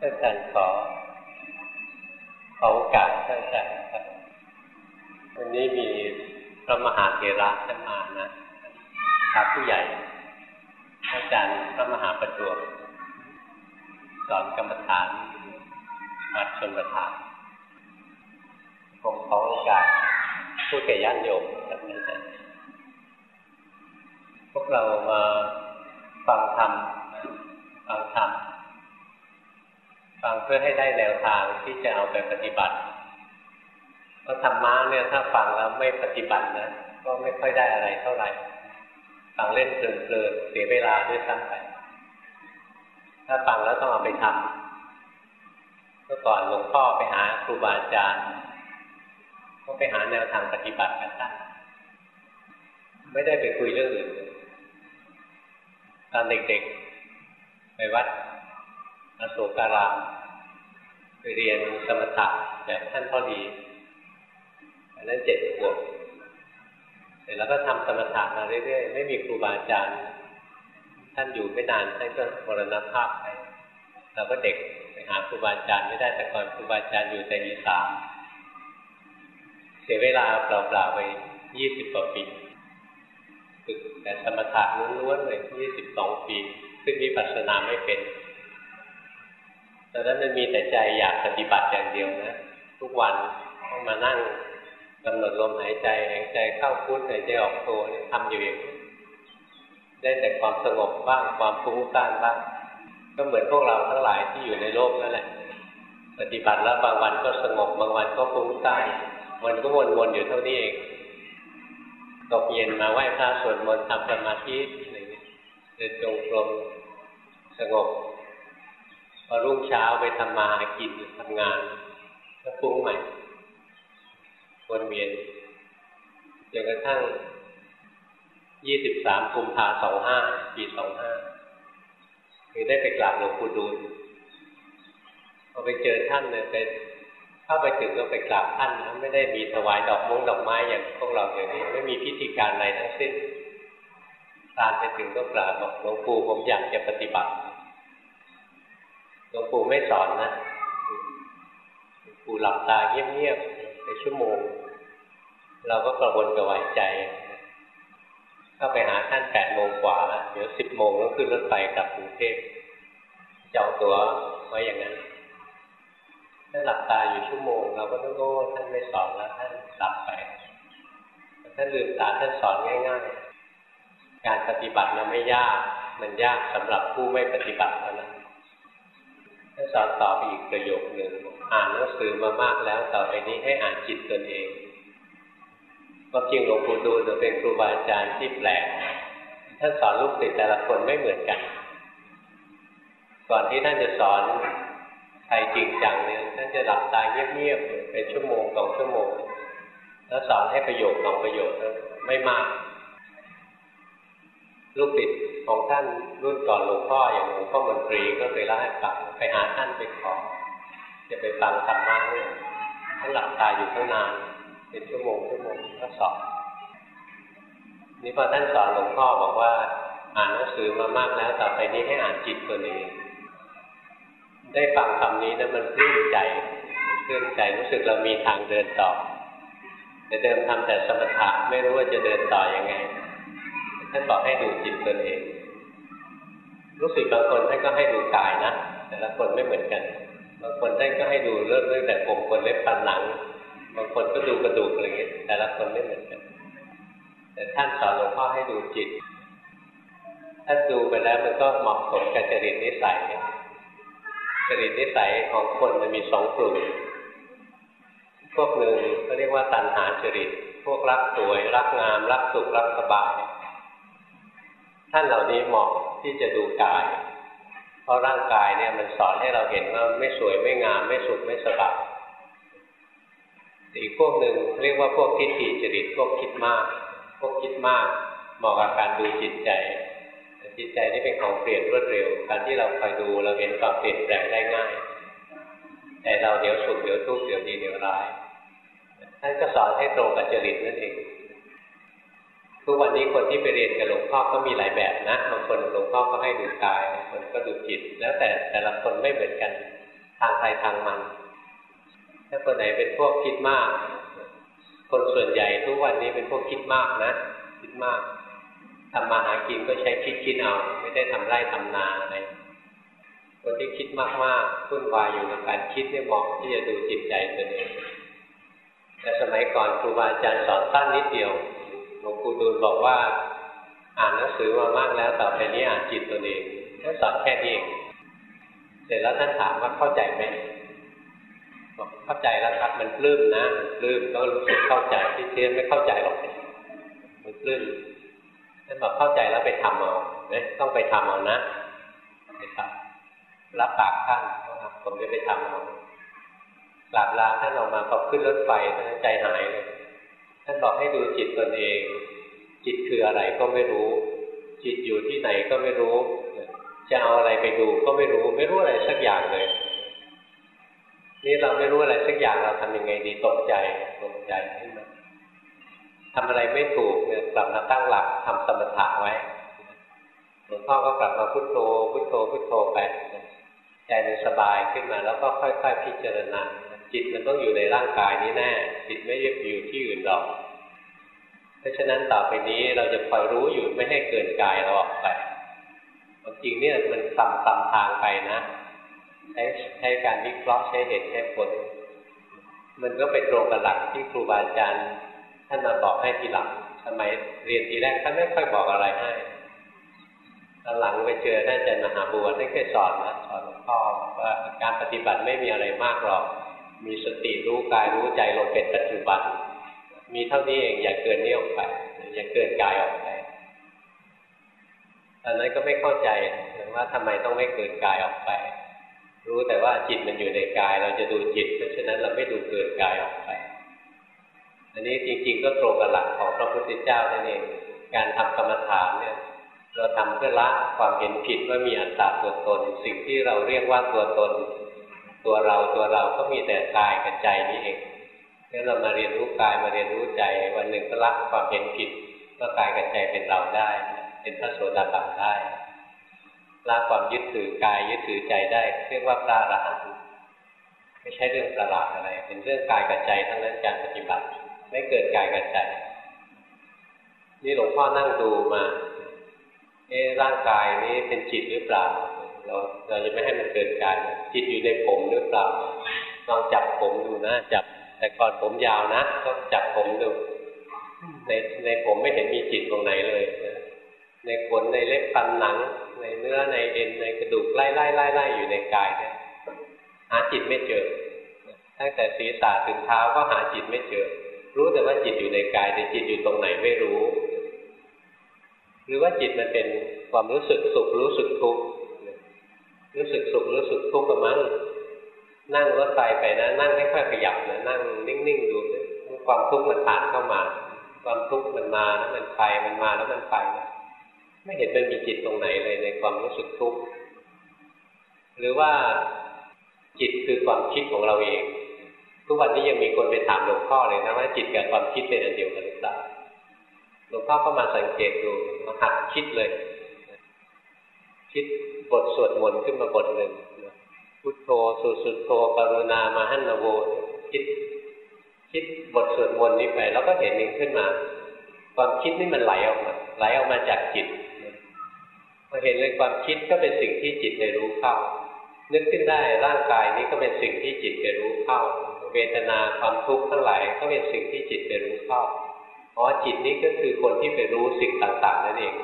ท่านอาจารย์ขอขอโอกาสท่านอาจารย์ครับวันนี้มีพระมหาเถระท่านมานะ ครับผู้ใหญ่อาจารย์พระมหาประจวบสอนกรรมฐานวัดชนประทานผมขอโอกาสพูดแก่ญาติโยมครับอาจารย์พวกเรามาฟังธรรม ฟังเพื่อให้ได้แนวทางที่จะเอาไปปฏิบัติเพราะธรรมะเนี่ยถ้าฟังแล้วไม่ปฏิบัตินะก็ไม่ค่อยได้อะไรเท่าไหร่ฟังเล่นเพลินๆเสียเวลาด้วยซ้ำไปถ้าฟังแล้วต้องเอาไปทำเมื่อก่อนหลวงพ่อไปหาครูบาอาจารย์ก็ไปหาแนวทางปฏิบัติกันท่านไม่ได้ไปคุยเรื่องอื่นตอนเด็กๆ ไปวัด อโศการามไปเรียนสมถะแบบท่านพ่อดีอันนั้นเจ็ดขวบเสร็จแล้วก็ทำสมถะมาเรื่อยๆ ไม่มีครูบาอาจารย์ ท่านอยู่ไม่นานท่านก็มรณภาพไปเราก็เด็กไปหาครูบาอาจารย์ไม่ได้แต่ก่อนครูบาอาจารย์อยู่แต่อีสานเสียเวลาเปล่าๆไปยี่สิบกว่าปีฝึกแต่สมถะล้วนๆเลยยี่สิบสองปีขึ้นวิปัสนาไม่เป็น ตอนนั้นมันมีแต่ใจอยากปฏิบัติอย่างเดียวนะ ทุกวันต้องมานั่งกำหนดลมหายใจหายใจเข้าพุทหายใจออกโททำอยู่อย่างนี้ได้แต่ความสงบบ้างความฟุ้งซ่านบ้าง ก็เหมือนพวกเราทั้งหลายที่อยู่ในโลกนั่นแหละ ปฏิบัติแล้วบางวันก็สงบบางวันก็ฟุ้งซ่านมันก็วนๆอยู่เท่านี้เองตกเย็นมาไหว้พระสวดมนต์ทำสมาธิอะไรเงี้ยเดินจงกรมสงบ พอรุ่งเช้าไปทำมาหากินทำงานก็ฟุ้งใหม่วนเวียนจนกระทั่งยี่สิบสามกุมภาสองห้าปีสองห้าคือได้ไปกราบหลวงปู่ดูลพอไปเจอท่านเนี่ยไปเข้าไปถึงก็ไปกราบท่านนะไม่ได้มีถวายดอกมงดอกไม้อย่างพวกเราอย่างนี้ ไม่มีพิธีการอะไรทั้งสิ้นตานไปถึงก็กราบบอกหลวงปู่ผมอยากจะปฏิบัติ ลวงปู่ไม่สอนนะปู่หลับตาเงียบๆไปชั่วโมง เราก็กระวนกระวายใจเข้าไปหาท่านแปดโมงกว่าแล้วเดี๋ยวสิบโมงต้องขึ้นรถไฟกลับกรุงเทพเจองตั๋วไว้อย่างนั้นท่านหลับตาอยู่ชั่วโมง เราก็ต้องโอ้ท่านไม่สอนแล้วท่านหลับไปท่านลืมตาท่านสอนง่าย ๆ การปฏิบัติมันไม่ยาก มันยากสำหรับผู้ไม่ปฏิบัติเท่านั้นท่าน สอนต่อไปอีกประโยคหนึ่งอ่านหนังสือมามากแล้ว ต่อไปนี้ให้อ่านจิตตนเองก็จริงหลวงปู่ดูลเป็นครูบาอาจารย์ที่แปลกท่านสอนลูกศิษย์แต่ละคนไม่เหมือนกัน ก่อนที่ท่านจะสอนใครจริงจังเนี่ยท่านจะหลับตาเงียบๆเป็นชั่วโมงสองชั่วโมง แล้วสอนให้ประโยชน์สองประโยชน์ไม่มาก ลูกศิษย์ของท่านรุ่นก่อนหลวงพ่ออย่างหลวงพ่อมนตรีก็เคยเล่าให้ฟังไปหาท่านไปขอจะไปฟังธรรมะเนี่ยท่านหลับตาอยู่ตั้งนานเป็นชั่วโมงชั่วโมงก็สอนนี่พอท่านสอนหลวงพ่อบอกว่า อ่านหนังสือมามากแล้วต่อไปนี้ให้อ่านจิตตัวเองได้ฟังคำนี้นะมันปลื้มใจปลื้มใจรู้สึกเรามีทางเดินต่อแต่เดิมทำแต่สมถะไม่รู้ว่าจะเดินต่ออยังไง ท่านบอกให้ดูจิตตัวเองรู้สึกบางคนท่านก็ให้ดูกายนะ แต่ละคนไม่เหมือนกัน บางคนท่านก็ให้ดูเริ่มตั้งแต่ผมคนเล็บฟันหลัง บางคนก็ดูกระดูกอะไรเงี้ย แต่ละคนไม่เหมือนกัน แต่ท่านสอนหลวงพ่อให้ดูจิต ถ้าดูไปแล้วมันก็เหมาะสมกับจริตนิสัยจริตนิสัยของคนมันมีสองกลุ่ม พวกหนึ่งก็เรียกว่าตัณหาจริต พวกรักสวย รักงาม รักสุข รักสบาย ท่านเหล่านี้เหมาะที่จะดูกาย เพราะร่างกายเนี่ยมันสอนให้เราเห็นว่าไม่สวยไม่งามไม่สุขไม่สบายอีกพวกหนึ่งเรียกว่าพวกทิฏฐิจริตพวกคิดมาก พวกคิดมากเหมาะกับการดูจิตใจ จิตใจนี่เป็นของเปลี่ยนรวดเร็ว การที่เราคอยดูเราเห็นความเปลี่ยนแปลงได้ง่าย แต่เราเดี๋ยวสุขเดี๋ยวทุกข์เดี๋ยวดีเดี๋ยวร้ายท่านก็สอนให้ตรงกับจริตนั่นเอง ทุกวันนี้คนที่ไปเรียนกับหลวงพ่อก็มีหลายแบบนะบางคนหลวงพ่อก็ให้ดูกายบางคนก็ดูจิต แล้วแต่แต่ละคนไม่เหมือนกันทางใครทางมัน ถ้าคนไหนเป็นพวกคิดมาก คนส่วนใหญ่ทุกวันนี้เป็นพวกคิดมากนะ คิดมากทำมาหากินก็ใช้คิดคิดเอาไม่ได้ทำไร่ทำนาอะไรคนที่คิดมากๆพุ่นวายอยู่ในการคิดเนี่ยเหมาะที่จะดูจิตใจตัวเองแต่สมัยก่อนครูบาอาจารย์สอนสั้นนิดเดียว ลวงปู่ดูลบอกว่า อ่านหนังสือมามากแล้วต่อไปนี้อ่านจิตตัวเองท่านสอนแค่นี้เองเสร็จแล้วท่านถามว่าเข้าใจไหมบอกเข้าใจแล้วครับมันปลื้มนะมันปลื้มก็รู้สึกเข้าใจที่เทียนไม่เข้าใจหรอกมันปลื้มท่านบอกเข้าใจแล้วไปทำเอาเนี่ยต้องไปทำเอานะไปทำรับปากท่านผมจะไปทำเอากราบลาท่านออกมาพอขึ้นรถไฟท่านใจหายเลย ท่านบอกให้ดูจิตตนเอง จิตคืออะไรก็ไม่รู้ จิตอยู่ที่ไหนก็ไม่รู้ จะเอาอะไรไปดูก็ไม่รู้ ไม่รู้อะไรสักอย่างเลย นี่เราไม่รู้อะไรสักอย่างเราทำยังไงดีตกใจตกใจขึ้นมาทำอะไรไม่ถูกเนี่ยกลับมาตั้งหลักทำสมถะไว้หลวงพ่อก็กลับมาพุโทโธพุโทโธพุโทโธไปใจมันสบายขึ้นมาแล้วก็ค่อย ๆ พิจารณา จิตมันต้องอยู่ในร่างกายนี้แน่ จิตไม่ได้อยู่ที่อื่นหรอก เพราะฉะนั้นต่อไปนี้เราจะคอยรู้อยู่ไม่ให้เกินกายเราออกไปจริงเนี่ยมันซ้ำซ้ำทางไปนะใช้ใช้การวิเคราะห์ใช้เหตุใช้ผล มันก็ไปตรงกับหลักที่ครูบาอาจารย์ท่านมาบอกให้ทีหลังสมัยเรียนทีแรกท่านไม่ค่อยบอกอะไรให้ตอนหลังไปเจอท่านอาจารย์มหาบัวท่านเคยสอนนะสอนหลวงพ่อว่าการปฏิบัติไม่มีอะไรมากหรอก มีสติรู้กายรู้ใจลงเป็นปัจจุบัน มีเท่านี้เองอย่าเกินนี้ออกไปอย่าเกินกายออกไปตอนนั้นก็ไม่เข้าใจว่าทำไมต้องไม่เกินกายออกไป รู้แต่ว่าจิตมันอยู่ในกาย เราจะดูจิต เพราะฉะนั้นเราไม่ดูเกินกายออกไป อันนี้จริง ๆ ก็ตรงกับหลักของพระพุทธเจ้านั่นเองการทำกรรมฐานเนี่ยเราทำเพื่อละความเห็นผิดว่ามีอัตตาตัวตน สิ่งที่เราเรียกว่าตัวตน ตัวเราตัวเราก็มีแต่กายกับใจนี้เองงั้นเรามาเรียนรู้กายมาเรียนรู้ใจ วันหนึ่งก็ละความเห็นผิดว่ากายกับใจเป็นเราได้ เป็นพระโสดาบันได้ละความยึดถือกายยึดถือใจได้ เรียกว่าพระอรหันต์ไม่ใช่เรื่องประหลาดอะไร เป็นเรื่องกายกับใจทั้งนั้นการปฏิบัติ ไม่เกิดกายกับใจนี่หลวงพ่อนั่งดูมาเอ๊ร่างกายนี้เป็นจิตหรือเปล่า เราเราจะไม่ให้มันเกิดกายจิตอยู่ในผมหรือเปล่าลองจับผมดูนะ จับแต่ก่อนผมยาวนะก็จับผมดู ในในผมไม่เห็นมีจิตตรงไหนเลยในขนในเล็บฟันหนัง ในเนื้อในเอ็นในกระดูกไล่ไล่ไล่ไล่อยู่ในกายเนี่ยหาจิตไม่เจอ ตั้งแต่ศีรษะถึงเท้าก็หาจิตไม่เจอ รู้แต่ว่าจิตอยู่ในกายแต่จิตอยู่ตรงไหนไม่รู้ หรือว่าจิตมันเป็นความรู้สึกสุขรู้สึกทุกข์ รู้สึกสุขรู้สึกทุกข์กับมันนั่งรถไฟไปนะนั่งไม่ค่อยขยับนะนั่งนิ่งๆดูความทุกข์มันผ่านเข้ามา ความทุกข์มันมาแล้วมันไปมันมาแล้วมันไปไม่เห็นมันมีจิตตรงไหนเลยในความรู้สึกทุกข์หรือว่าจิตคือความคิดของเราเอง ทุกวันนี้ยังมีคนไปถามหลวงพ่อเลยนะว่าจิตกับความคิดเป็นอันเดียวกันหรือเปล่าหลวงพ่อก็มาสังเกตดูมาหัดคิดเลย คิด บทสวดมนต์ขึ้นมาบทหนึ่งพุทโธสุสุโธกรุณามาหันนโวคิด คิดบทสวดมนต์นี้ไปแล้วก็เห็นนี้ขึ้นมา ความคิดนี่มันไหลออกมาไหลออกมาจากจิตพอเห็นเลยความคิดก็เป็นสิ่งที่จิตได้รู้เข้า นึกขึ้นได้ร่างกายนี้ก็เป็นสิ่งที่จิตได้รู้เข้า เวทนาความทุกข์ทั้งหลายก็เป็นสิ่งที่จิตได้รู้เข้าอ๋อจิตนี้ก็คือคนที่ไปรู้สิ่งต่างๆนั่นเอง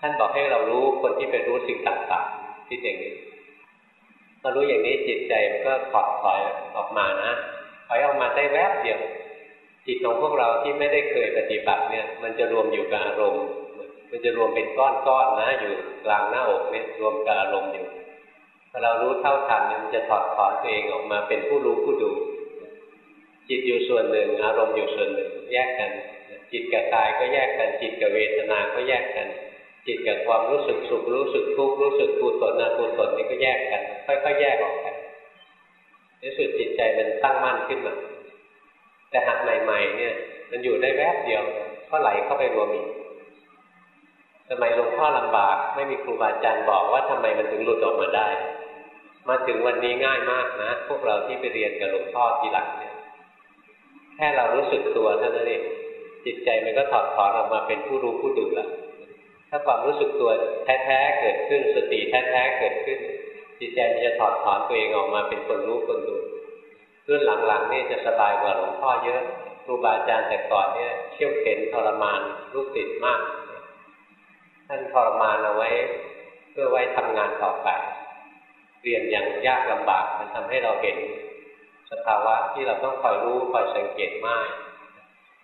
ท่านบอกให้เรารู้คนที่ไปรู้สิ่งต่างๆที่อย่างนี้พอรู้อย่างนี้จิตใจมันก็ถอดถอยออกมานะถอยออกมาได้แวบเดียวจิตของพวกเราที่ไม่ได้เคยปฏิบัติเนี่ย มันจะรวมอยู่กับอารมณ์ มันจะรวมเป็นก้อนๆนะอยู่กลางหน้าอกเนี่ยรวมกับอารมณ์อยู่พอเรารู้เท่าทันมันจะถอดถอนตัวเองออกมาเป็นผู้รู้ผู้ดู จิตอยู่ส่วนหนึ่ง อารมณ์อยู่ส่วนหนึ่งแยกกัน จิตกับกายก็แยกกัน จิตกับเวทนา ก็แยกกัน จิตกับความรู้สึกสุขรู้สึกทุกข์รู้สึกกุศลอกุศลนี่ก็แยกกันค่อยๆแยกออกกันในสุดจิตใจมันตั้งมั่นขึ้นมาแต่หักใหม่ ๆ เนี่ย มันอยู่ได้แวบเดียวก็ไหลเข้าไปรวมอีกสมัยหลวงพ่อลำบาก ไม่มีครูบาอาจารย์บอกว่าทำไมมันถึงหลุดออกมาได้ มาถึงวันนี้ง่ายมากนะ พวกเราที่ไปเรียนกับหลวงพ่อทีหลังเนี่ยแค่เรารู้สึกตัวเท่านั้นเองจิตใจมันก็ถอดถอนออกมาเป็นผู้รู้ผู้ดูแล้ว ถ้าความรู้สึกตัวแท้ๆเกิดขึ้นสติแท้ๆเกิดขึ้น จิตใจมันจะถอดถอนตัวเองออกมาเป็นคนรู้คนดูรุ่นหลังๆนี่จะสบายกว่าหลวงพ่อเยอะครูบาอาจารย์แต่ก่อนเนี่ยเขี่ยวเข็นทรมานลูกติดมาก ท่านทรมานเอาไว้ เพื่อไว้ทำงานต่อไป เรียนอย่างยากลำบากมันทำให้เราเห็น สภาวะที่เราต้องคอยรู้คอยสังเกตมาก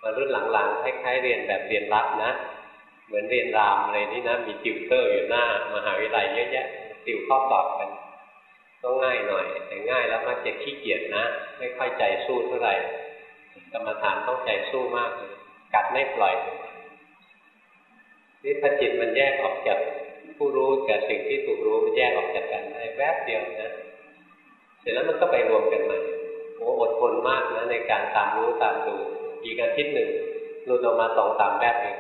มารุ่นหลังๆคล้ายๆเรียนแบบเรียนรัดนะ มือนเรียนรามอะไรนี่นะ มีติวเตอร์อยู่หน้ามหาวิทยาลัยเยอะแยะติวข้อสอบกันต้องง่ายหน่อย แต่ง่ายแล้วมักจะขี้เกียจนะ ไม่ค่อยใจสู้เท่าไหร่กรรมฐานต้องใจสู้มากเลยกัดไม่ปล่อยนี่พอจิตมันแยกออกจากผู้รู้กับสิ่งที่ถูกรู้มันแยกออกจากกันได้แวบเดียวนะเสร็จแล้วมันก็ไปรวมกันใหม่โอ้อดทนมากนะในการตามรู้ตามดูอีกอาทิตย์หนึ่งหลุดออกมาสองสามแวบเอง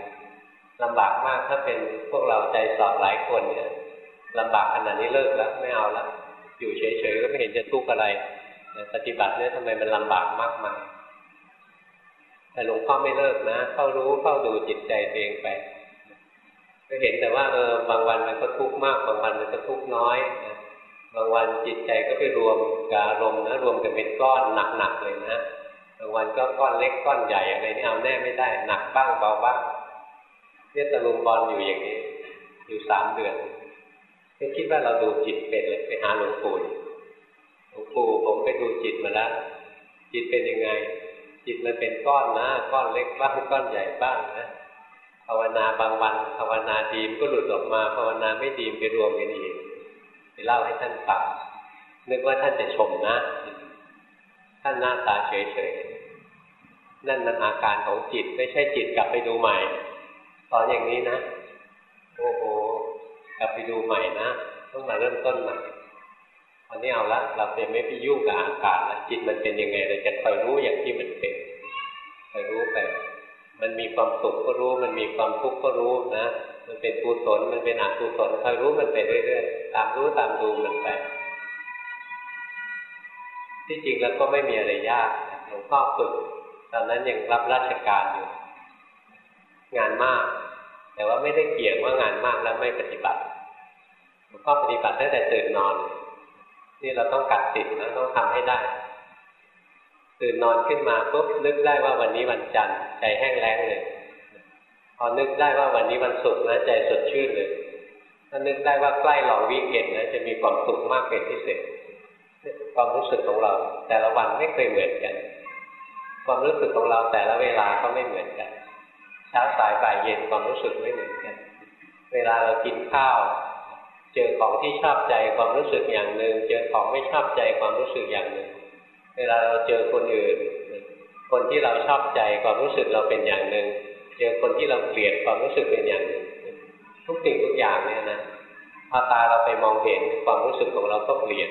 ลำบากมากถ้าเป็นพวกเราใจสอบหลายคนเนี่ยลำบากขนาดนี้เลิกแล้วไม่เอาแล้วอยู่เฉยๆก็ไม่เห็นจะทุกข์อะไรปฏิบัติเนี่ยทำไมมันลำบากมากมายแต่หลวงพ่อไม่เลิกนะเข้ารู้เข้าดูจิตใจตัวเองไปก็เห็นแต่ว่าเออบางวันมันก็ทุกข์มากบางวันมันก็ทุกข์น้อยนะบางวันจิตใจก็ไปรวมกับอารมณ์นะรวมกันเป็นก้อนหนักๆเลยนะบางวันก็ก้อนเล็กก้อนใหญ่อะไรนี่เอาแน่ไม่ได้หนักบ้างเบาบ้าง เนี่ยตะลุมบอลอยู่อย่างนี้ อยู่สามเดือนไม่คิดว่าเราดูจิตเป็นเลยไปหาหลวงปู่หลวงปู่ผมไปดูจิตมาแล้ว จิตเป็นยังไง จิตมันเป็นก้อนนะก้อนเล็กบ้างก้อนใหญ่บ้างนะภาวนาบางวันภาวนาดีมก็หลุดออกมาภาวนาไม่ดีมไปรวมกันอีกไปเล่าให้ท่านฟังนึกว่าท่านจะชมนะ ท่านหน้าตาเฉยๆนั่นมันอาการของจิตไม่ใช่จิตกลับไปดูใหม่ อนอย่างนี้นะ โอ้โหกลับไปดูใหม่นะต้องมาเริ่มต้นใหม่ตอนนี้เอาละเราจะไม่ไปยุ่งกับอาการแล้วจิตมันเป็นยังไงเราจะคอยรู้อย่างที่มันเป็นคอยรู้ไปมันมีความสุขก็รู้ มันมีความทุกข์ก็รู้นะ มันเป็นกุศลมันเป็นอกุศลคอยรู้มันไปเรื่อยๆตามรู้ตามดูมันไปที่จริงแล้วก็ไม่มีอะไรยากหลวงพ่อฝึกตอนนั้นยังรับราชการอยู่ งานมาก แต่ว่าไม่ได้เกี่ยงว่างานมากแล้วไม่ปฏิบัติหลวงพ่อปฏิบัติตั้งแต่ตื่นนอน นี่เราต้องกัดติดนะต้องทำให้ได้ ตื่นนอนขึ้นมาปุ๊บนึกได้ว่าวันนี้วันจันทร์ใจแห้งแล้งเลยพอนึกได้ว่าวันนี้วันศุกร์นะใจสดชื่นเลยถ้านึกได้ว่าใกล้หลองวิกเอนนะจะมีความสุขมากเป็นพิเศษความรู้สึกของเรา แต่ละวันไม่เคยเหมือนกัน ความรู้สึกของเราแต่ละเวลาก็ไม่เหมือนกัน ช้าสายบ่ายเย็นความรู้สึกไม่เหมือนกัน เวลาเรากินข้าว เจอของที่ชอบใจความรู้สึกอย่างหนึ่ง เจอของไม่ชอบใจความรู้สึกอย่างหนึ่ง เวลาเราเจอคนอื่น คนที่เราชอบใจความรู้สึกเราเป็นอย่างหนึ่ง เจอคนที่เราเกลียดความรู้สึกเป็นอย่างหนึ่ง ทุกสิ่งทุกอย่างเนี่ยนะพอตาเราไปมองเห็นความรู้สึกของเราก็เปลี่ยน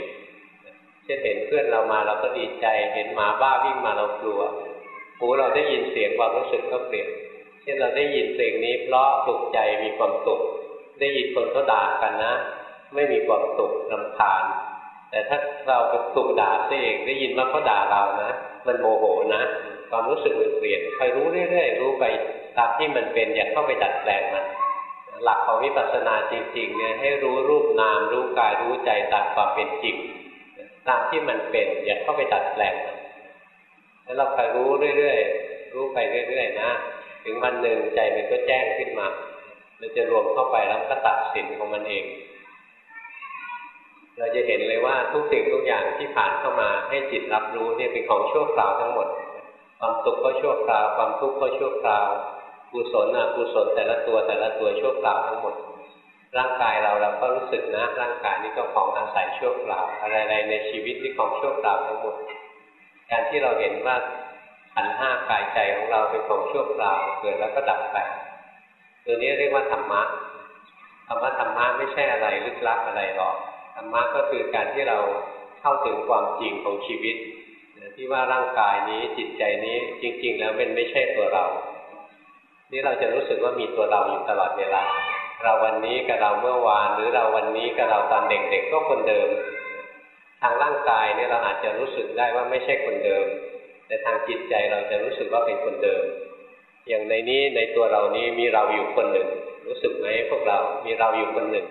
เช่นเห็นเพื่อนเรามาเราก็ดีใจ เห็นหมาบ้าวิ่งมาเรากลัวหูเราได้ยินเสียงความรู้สึกก็เปลี่ยน เช่นเราได้ยินเสียงนี้เพราะถูกใจมีความสุข ได้ยินคนเขาด่ากันนะ ไม่มีความสุขรำคาญ แต่ถ้าเราไปถูกด่าเองได้ยินว่าเขาด่าเรานะ มันโมโหนะ ความรู้สึกมันเปลี่ยนคอยรู้เรื่อยๆรู้ไปตามที่มันเป็นอย่าเข้าไปดัดแปลงมันหลักของวิปัสสนาจริงๆเนี่ยให้รู้รูปนามรู้กายรู้ใจตามความเป็นจริงตามที่มันเป็น อย่าเข้าไปดัดแปลงมันแล้วเราคอยรู้เรื่อยๆรู้ไปเรื่อยๆนะ ถึงวันหนึ่งใจมันก็แจ้งขึ้นมา มันจะรวมเข้าไปแล้วก็ตัดสินของมันเอง เราจะเห็นเลยว่าทุกสิ่งทุกอย่างที่ผ่านเข้ามาให้จิตรับรู้เนี่ยเป็นของชั่วคราวทั้งหมด ความสุขก็ชั่วคราว ความทุกข์ก็ชั่วคราวกุศลอกุศลแต่ละตัวแต่ละตัวชั่วคราวทั้งหมด ร่างกายเราเราก็รู้สึกนะ ร่างกายนี้ก็ของอาศัยชั่วคราว อะไรๆในชีวิตนี่ของชั่วคราวทั้งหมด การที่เราเห็นว่า ขันห้ากายใจของเราเป็นของชั่วคราวเกิดแล้วก็ดับไปตัวนี้เรียกว่าธรรมะธรรมะธรรมะไม่ใช่อะไรลึกลับอะไรหรอกธรรมะก็คือการที่เราเข้าถึงความจริงของชีวิตที่ว่าร่างกายนี้จิตใจนี้จริง ๆ แล้วเป็นไม่ใช่ตัวเรา นี่เราจะรู้สึกว่ามีตัวเราอยู่ตลอดเวลา เราวันนี้กับเราเมื่อวาน หรือเราวันนี้กับเราตอนเด็กๆก็คนเดิม ทางร่างกายเนี่ยเราอาจจะรู้สึกได้ว่าไม่ใช่คนเดิม แต่ทางจิตใจเราจะรู้สึกว่าเป็นคนเดิม อย่างในนี้ในตัวเรานี้มีเราอยู่คนหนึ่ง รู้สึกไหมพวกเรา มีเราอยู่คนหนึ่ง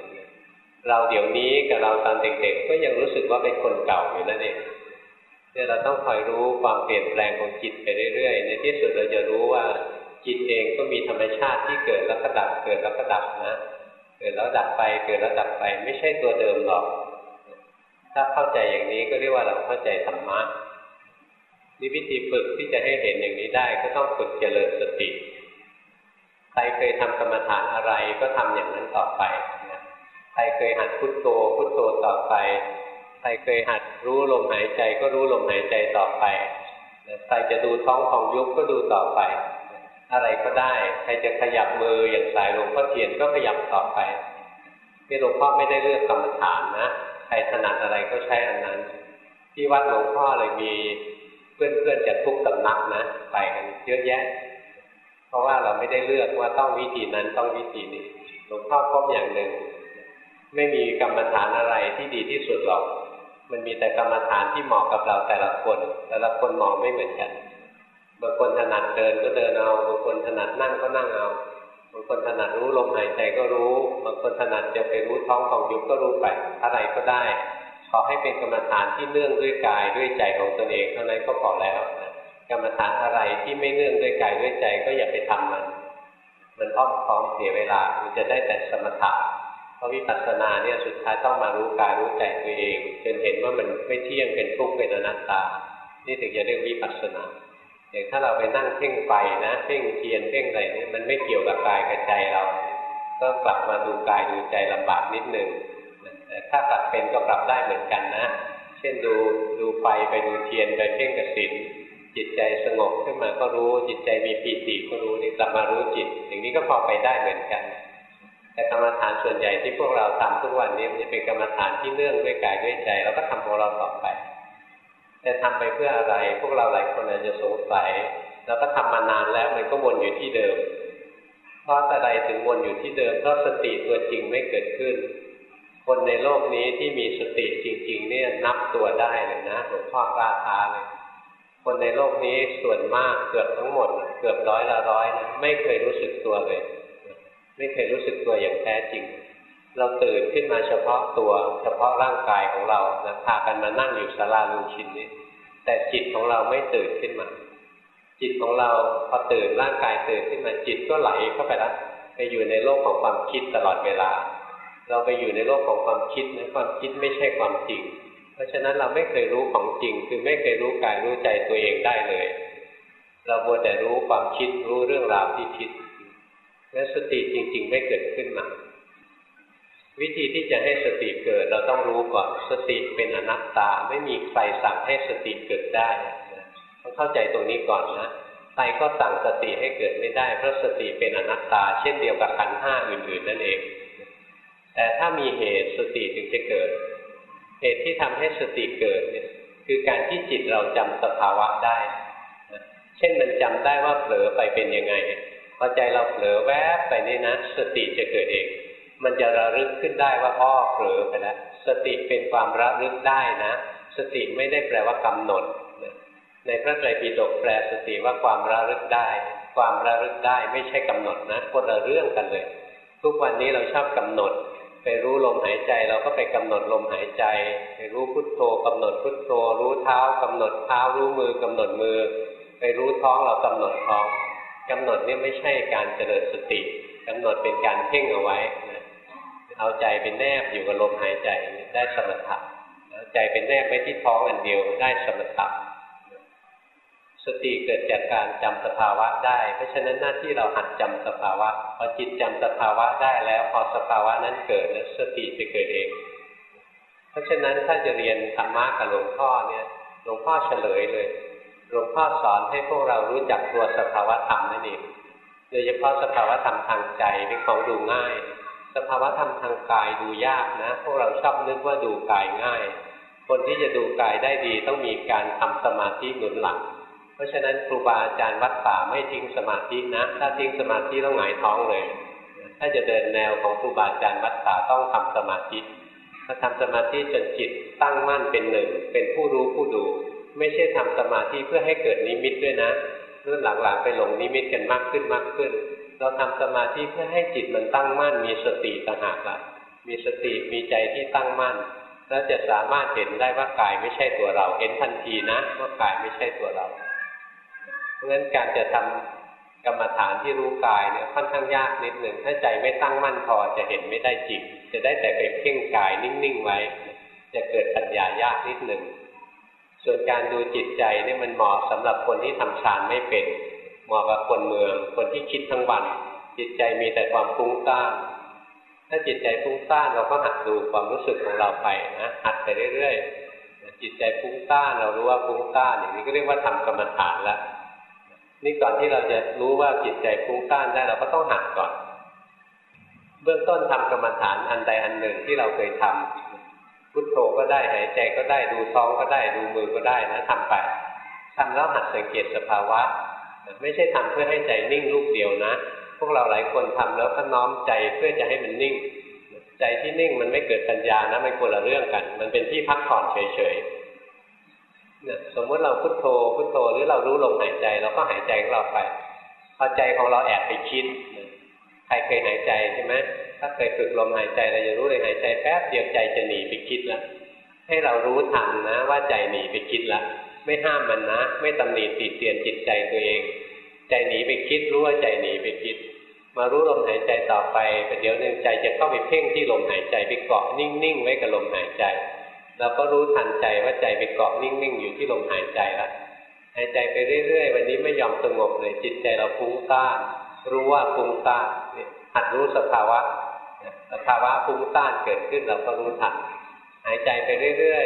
เราเดี๋ยวนี้กับเราตอนเด็กๆ ก็ยังรู้สึกว่าเป็นคนเก่าอยู่นั่นเองเนี่ยเราต้องคอยรู้ความเปลี่ยนแปลงของจิตไปเรื่อยๆ ในที่สุดเราจะรู้ว่าจิตเองก็มีธรรมชาติที่เกิดแล้วก็ดับ เกิดแล้วก็ดับนะ เกิดแล้วดับไปเกิดแล้วดับไป ไม่ใช่ตัวเดิมหรอก ถ้าเข้าใจอย่างนี้ก็เรียกว่าเราเข้าใจธรรมะ นี่วิธีฝึกที่จะให้เห็นอย่างนี้ได้ ก็ต้องฝึกเจริญสติ ใครเคยทำกรรมฐานอะไรก็ทำอย่างนั้นต่อไปใครเคยหัดพุทโธพุทโธต่อไป ใครเคยหัดรู้ลมหายใจก็รู้ลมหายใจต่อไปใครจะดูท้องของยุบก็ดูต่อไป อะไรก็ได้ ใครจะขยับมืออย่างสายหลวงพ่อเทียนก็ขยับต่อไปที่หลวงพ่อไม่ได้เลือกกรรมฐานนะ ใครถนัดอะไรก็ใช้อันนั้น ที่วัดหลวงพ่อเลยมี เพื่อนๆจากทุกสำนักนะไปกันเยอะแยะ เพราะว่าเราไม่ได้เลือกว่าต้องวิธีนั้นต้องวิธีนี้หลวงพ่อพบอย่างหนึ่ง ไม่มีกรรมฐานอะไรที่ดีที่สุดหรอก มันมีแต่กรรมฐานที่เหมาะกับเราแต่ละคน แต่ละคนเหมาะไม่เหมือนกันบางคนถนัดเดินก็เดินเอาบางคนถนัดนั่งก็นั่งเอาบางคนถนัดรู้ลมหายใจก็รู้บางคนถนัดจะไปรู้ท้องของยุบก็รู้ไปอะไรก็ได้ ขอให้เป็นกรรมฐานที่เนื่องด้วยกายด้วยใจของตนเองเท่านั้นก็พอแล้วนะกรรมฐานอะไรที่ไม่เนื่องด้วยกายด้วยใจก็อย่าไปทำมัน มันอ้อมค้อมเสียเวลามันจะได้แต่สมถะเพราะวิปัสสนาเนี่ยสุดท้ายต้องมารู้กายรู้ใจตัวเองจนเห็นว่ามันไม่เที่ยงเป็นทุกข์เป็นอนัตตา นี่ถึงจะเรียกวิปัสสนาอย่างถ้าเราไปนั่งเพ่งไฟนะเพ่งเทียนเพ่งอะไรนี่มันไม่เกี่ยวกับกายกับใจเรา ก็กลับมาดูกายดูใจลำบากนิดนึง ถ้ากลับเป็นก็กลับได้เหมือนกันนะ เช่นดูดูไฟไปดูเทียนไปเพ่งกับสินจิตใจสงบขึ้นมาก็รู้ จิตใจมีปีติก็รู้นี่กลับมารู้จิต อย่างนี้ก็พอไปได้เหมือนกัน แต่กรรมฐานส่วนใหญ่ที่พวกเราทำทุกวันนี้มันจะเป็นกรรมฐานที่เนื่องด้วยกายด้วยใจเราก็ทำของเราต่อไปจะทำไปเพื่ออะไร พวกเราหลายคนอาจจะสงสัยเราก็ทำมานานแล้วมันก็วนอยู่ที่เดิม เพราะอะไรถึงวนอยู่ที่เดิมเพราะสติตัวจริงไม่เกิดขึ้น คนในโลกนี้ที่มีสติจริง ๆ เนี่ยนับตัวได้เลยนะหลวงพ่อกล้าท้าเลยคนในโลกนี้ส่วนมากเกือบทั้งหมด เกือบร้อยละร้อยนะไม่เคยรู้สึกตัวเลย ไม่เคยรู้สึกตัวอย่างแท้จริง เราตื่นขึ้นมาเฉพาะตัว เฉพาะร่างกายของเรานะพากันมานั่งอยู่ศาลาลุงชินนี้แต่จิตของเราไม่ตื่นขึ้นมา จิตของเราพอตื่นร่างกายตื่นขึ้นมาจิตก็ไหลเข้าไปแล้วไปอยู่ในโลกของความคิดตลอดเวลา เราไปอยู่ในโลกของความคิดนะความคิดไม่ใช่ความจริง เพราะฉะนั้นเราไม่เคยรู้ของจริง คือไม่เคยรู้กายรู้ใจตัวเองได้เลย เราโมแต่รู้ความคิดรู้เรื่องราวที่คิดและสติจริง ๆ ไม่เกิดขึ้นมา วิธีที่จะให้สติเกิดเราต้องรู้ก่อนสติเป็นอนัตตาไม่มีใครสั่งให้สติเกิดได้ต้องเข้าใจตรงนี้ก่อนนะใครก็สั่งสติให้เกิดไม่ได้เพราะสติเป็นอนัตตา เช่นเดียวกับขันห้าอื่นๆนั่นเอง แต่ถ้ามีเหตุสติถึงจะเกิด เหตุที่ทำให้สติเกิดเนี่ยคือการที่จิตเราจำสภาวะได้ เช่นมันจำได้ว่าเผลอไปเป็นยังไงพอใจเราเผลอแวบไปนี่นะ สติจะเกิดเอง มันจะระลึกขึ้นได้ว่าอ้อเผลอไปแล้วสติเป็นความระลึกได้นะ สติไม่ได้แปลว่ากำหนด ในพระไตรปิฎกแปลสติว่าความระลึกได้ ความระลึกได้ไม่ใช่กำหนดนะคนละเรื่องกันเลย ทุกวันนี้เราชอบกำหนด ไปรู้ลมหายใจเราก็ไปกำหนดลมหายใจ ไปรู้พุทโธกำหนดพุทโธ รู้เท้ากำหนดเท้ารู้มือกำหนดมือ ไปรู้ท้องเรากำหนดท้องกำหนดนี่ไม่ใช่การเจริญสติกำหนดเป็นการเพ่งเอาไว้เอาใจเป็นแนบอยู่กับลมหายใจได้สมถะใจเป็นแนบไว้ที่ท้องอันเดียวได้สมถะ สติเกิดจากการจำสภาวะได้ เพราะฉะนั้นหน้าที่เราหัดจำสภาวะพอจิตจำสภาวะได้แล้วพอสภาวะนั้นเกิดแล้วสติจะเกิดเอง เพราะฉะนั้นถ้าจะเรียนธรรมะกับหลวงพ่อเนี่ยหลวงพ่อเฉลยเลยหลวงพ่อสอนให้พวกเรารู้จักตัวสภาวะธรรมนั่นเองโดยเฉพาะสภาวะธรรมทางใจเป็นของดูง่าย สภาวะธรรมทางกายดูยากนะ พวกเราชอบนึกว่าดูกายง่าย คนที่จะดูกายได้ดีต้องมีการทำสมาธิหนุนหลัง ราะฉะนั้นครูบาอาจารย์วัดป่าไม่ทิ้งสมาธินะ ถ้าทิ้งสมาธิต้องหงายท้องเลย ถ้าจะเดินแนวของครูบาอาจารย์วัดป่าต้องทำสมาธิสาทำสมาธิจนจิตตั้งมั่นเป็นหนึ่ง เป็นผู้รู้ผู้ดู ไม่ใช่ทำสมาธิเพื่อให้เกิดนิมิตด้วยนะรุ่นหลังๆไปหลงนิมิตกันมากขึ้นมากขึ้น เราทำสมาธิเพื่อให้จิตมันตั้งมั่น มีสติต่างหากละมีสติมีใจที่ตั้งมั่นแล้วจะสามารถเห็นได้ว่ากายไม่ใช่ตัวเรา เห็นทันทีนะว่ากายไม่ใช่ตัวเรา ราะฉะนั้นการจะทำกรรมฐานที่รู้กายเนี่ยค่อนข้างยากนิดหนึ่งถ้าใจไม่ตั้งมั่นพอจะเห็นไม่ได้จริงจะได้แต่ไปเพ่งกายนิ่งๆไว้ จะเกิดปัญญายากนิดหนึ่งส่วนการดูจิตใจเนี่ยมันเหมาะสำหรับคนที่ทำฌานไม่เป็นเหมาะกับคนเมืองคนที่คิดทั้งวัน จิตใจมีแต่ความฟุ้งซ่านถ้าจิตใจฟุ้งซ่านเราก็หัดดูความรู้สึกของเราไปนะหัดไปเรื่อยๆจิตใจฟุ้งซ่านเรารู้ว่าฟุ้งซ่านอย่างนี้ก็เรียกว่าทำกรรมฐานแล้ว นี่ก่อนที่เราจะรู้ว่าจิตใจฟุ้งซ่านได้เราก็ต้องหัดก่อน เบื้องต้นทำกรรมฐานอันใดอันหนึ่งที่เราเคยทำพุทโธก็ได้หายใจก็ได้ดูท้องก็ได้ดูมือก็ได้นะทำไปทำแล้วหัดสังเกตสภาวะ ไม่ใช่ทำเพื่อให้ใจนิ่งลูกเดียวนะ พวกเราหลายคนทำแล้วก็น้อมใจเพื่อจะให้มันนิ่ง ใจที่นิ่งมันไม่เกิดปัญญานะมันคนละเรื่องกัน มันเป็นที่พักผ่อนเฉยๆเนี่ย สมมติเราพุทโธพุทโธหรือเรารู้ลมหายใจเราก็หายใจของเราไปพอใจของเราแอบไปคิดใครเคยหายใจใช่ไหมถ้าเคยฝึกลมหายใจเราจะรู้เลยหายใจแป๊บเดียวใจจะหนีไปคิดแล้วให้เรารู้ทันนะว่าใจหนีไปคิดแล้วไม่ห้ามมันนะ ไม่ตำหนิติเตียนจิตใจตัวเอง ใจหนีไปคิดรู้ว่าใจหนีไปคิด มารู้ลมหายใจต่อไปแต่เดี๋ยวหนึ่งใจจะเข้าไปเพ่งที่ลมหายใจไปเกาะนิ่งๆไว้กับลมหายใจ เราก็รู้ทันใจว่าใจไปเกาะนิ่งๆ อยู่ที่ลมหายใจละหายใจไปเรื่อยๆ วันนี้ไม่ยอมสงบเลยจิตใจเราฟุ้งซ่านรู้ว่าฟุ้งซ่านหัดรู้สภาวะสภาวะฟุ้งซ่านเกิดขึ้นเราก็รู้ทันหายใจไปเรื่อย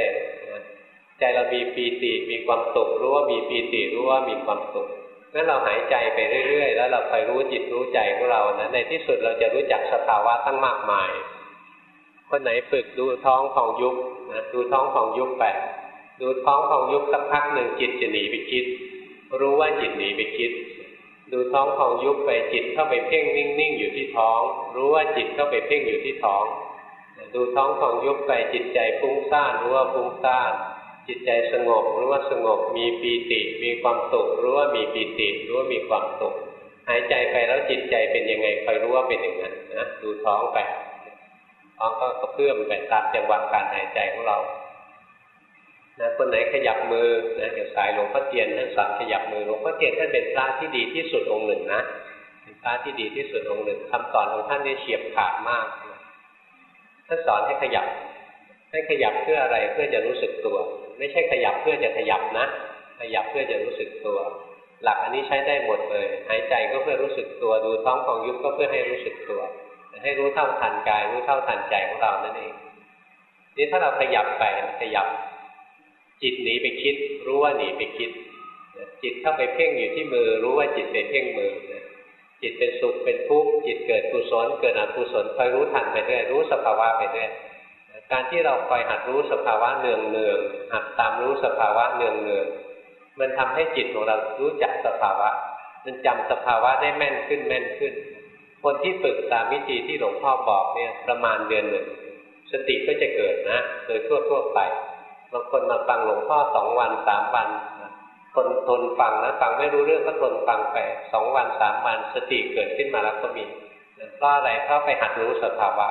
ๆใจเรามีปีติมีความสุขรู้ว่ามีปีติรู้ว่ามีความสุขงั้นเราหายใจไปเรื่อยๆ แล้วเราคอยรู้จิตรู้ใจของเรานะในที่สุดเราจะรู้จักสภาวะตั้งมากมาย คนไหนฝึกดูท้องของยุบนะดูท้องของยุบไปดูท้องของยุบสักพักหนึ่งจิตจะหนีไปคิด รู้ว่าจิตหนีไปคิด ดูท้องของยุบไปจิตเข้าไปเพ่งนิ่งๆอยู่ที่ท้อง รู้ว่าจิตเข้าไปเพ่งอยู่ที่ท้อง ดูท้องของยุบไปจิตใจฟุ้งซ่านรู้ว่าฟุ้งซ่านจิตใจสงบรู้ว่าสงบมีปีติ มีความสุขรู้ว่ามีปีติรู้ว่ามีความสุขหายใจไปแล้วจิตใจเป็นยังไงคอยรู้ว่าเป็นอย่างนั้นนะดูท้องไป ท้องก็กระเพื่อมไปตามจังหวะการหายใจของเรานะคนไหนขยับมือนะอย่างสายหลวงพ่อเทียนท่านสอนขยับมือหลวงพ่อเทียนท่านเป็นพระที่ดีที่สุดองค์หนึ่งนะเป็นพระที่ดีที่สุดองค์หนึ่งคำสอนของท่านนี่เฉียบขาดมากท่านสอนให้ขยับ ให้ขยับเพื่ออะไรเพื่อจะรู้สึกตัว ไม่ใช่ขยับเพื่อจะขยับนะ ขยับเพื่อจะรู้สึกตัว หลักอันนี้ใช้ได้หมดเลย หายใจก็เพื่อรู้สึกตัวดูท้องของยุบก็เพื่อให้รู้สึกตัว ให้รู้เท่าทันกาย รู้เท่าทันใจของเรานั่นเองนี่ถ้าเราขยับไปมันขยับ จิตหนีไปคิด รู้ว่าหนีไปคิด จิตเข้าไปเพ่งอยู่ที่มือ รู้ว่าจิตไปเพ่งมือจิตเป็นสุขเป็นทุกข์จิตเกิดกุศลเกิดอกุศลคอยรู้ทันไปเรื่อยรู้สภาวะไปเรื่อยการที่เราคอยหัดรู้สภาวะเนืองเนืองหัดตามรู้สภาวะเนืองเนืองมันทำให้จิตของเรารู้จักสภาวะ มันจำสภาวะได้แม่นขึ้นแม่นขึ้น คนที่ฝึกตามวิธีที่หลวงพ่อบอกเนี่ยประมาณเดือนหนึ่ง สติก็จะเกิดนะ โดยทั่วทั่วไปบางคนมาฟังหลวงพ่อสองวันสามวันคนทนฟังนะฟังไม่รู้เรื่องก็ทนฟังไปสองวันสามวันสติเกิดขึ้นมาแล้วก็มีเพราะอะไรเพราะไปหัดรู้สภาวะ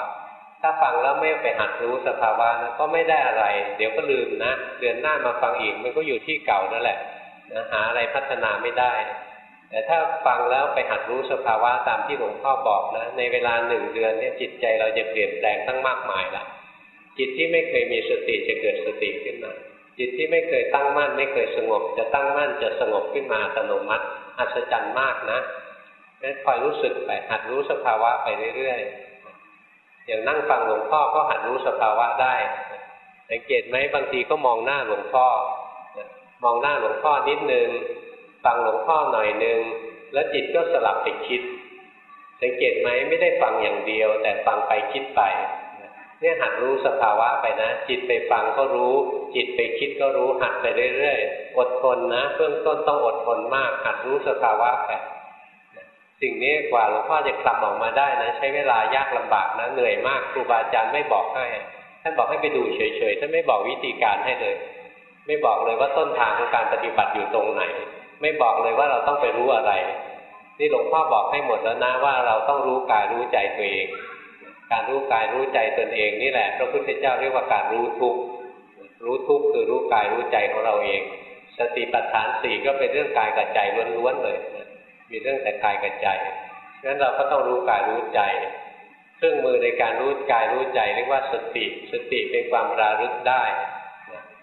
ถ้าฟังแล้วไม่ไปหัดรู้สภาวะนะก็ไม่ได้อะไร เดี๋ยวก็ลืมนะ เดือนหน้ามาฟังอีกมันก็อยู่ที่เก่านั่นแหละนะหาอะไรพัฒนาไม่ได้ แต่ถ้าฟังแล้วไปหัดรู้สภาวะตามที่หลวงพ่อบอกนะในเวลาหนึ่งเดือนเนี่ยจิตใจเราจะเปลี่ยนแปลงตั้งมากมายละจิตที่ไม่เคยมีสติจะเกิดสติขึ้นมาจิตที่ไม่เคยตั้งมั่น ไม่เคยสงบ จะตั้งมั่นจะสงบขึ้นมาอัตโนมัติอัศจรรย์มากนะงั้นคอยรู้สึกไปหัดรู้สภาวะไปเรื่อยๆอย่างนั่งฟังหลวงพ่อก็หัดรู้สภาวะได้สังเกตไหมบางทีก็มองหน้าหลวงพ่อมองหน้าหลวงพ่อนิดนึง ฟังหลวงพ่อหน่อยหนึ่งแล้วจิตก็สลับไปคิด สังเกตไหมไม่ได้ฟังอย่างเดียว แต่ฟังไปคิดไปเนี่ยหัดรู้สภาวะไปนะ จิตไปฟังก็รู้ จิตไปคิดก็รู้หัดไปเรื่อยๆอดทนนะเบื้องต้นต้องอดทนมาก หัดรู้สภาวะไปสิ่งนี้กว่าหลวงพ่อจะคลำออกมาได้นะ ใช้เวลายากลำบากนะเหนื่อยมากครูบาอาจารย์ไม่บอกให้ท่านบอกให้ไปดูเฉยๆท่านไม่บอกวิธีการให้เลย ไม่บอกเลยว่าต้นทางของการปฏิบัติอยู่ตรงไหน ไม่บอกเลยว่าเราต้องไปรู้อะไร นี่หลวงพ่อบอกให้หมดแล้วนะว่าเราต้องรู้กายรู้ใจตัวเอง การรู้กายรู้ใจตนเองนี่แหละพระพุทธเจ้าเรียกว่าการรู้ทุกรู้ทุกคือรู้กายรู้ใจของเราเอง สติปัฏฐานสี่ก็เป็นเรื่องกายกับใจล้วนๆเลยมีเรื่องแต่กายกับใจงั้นเราก็ต้องรู้กายรู้ใจ เครื่องมือในการรู้กายรู้ใจเรียกว่าสติ สติเป็นความระลึกได้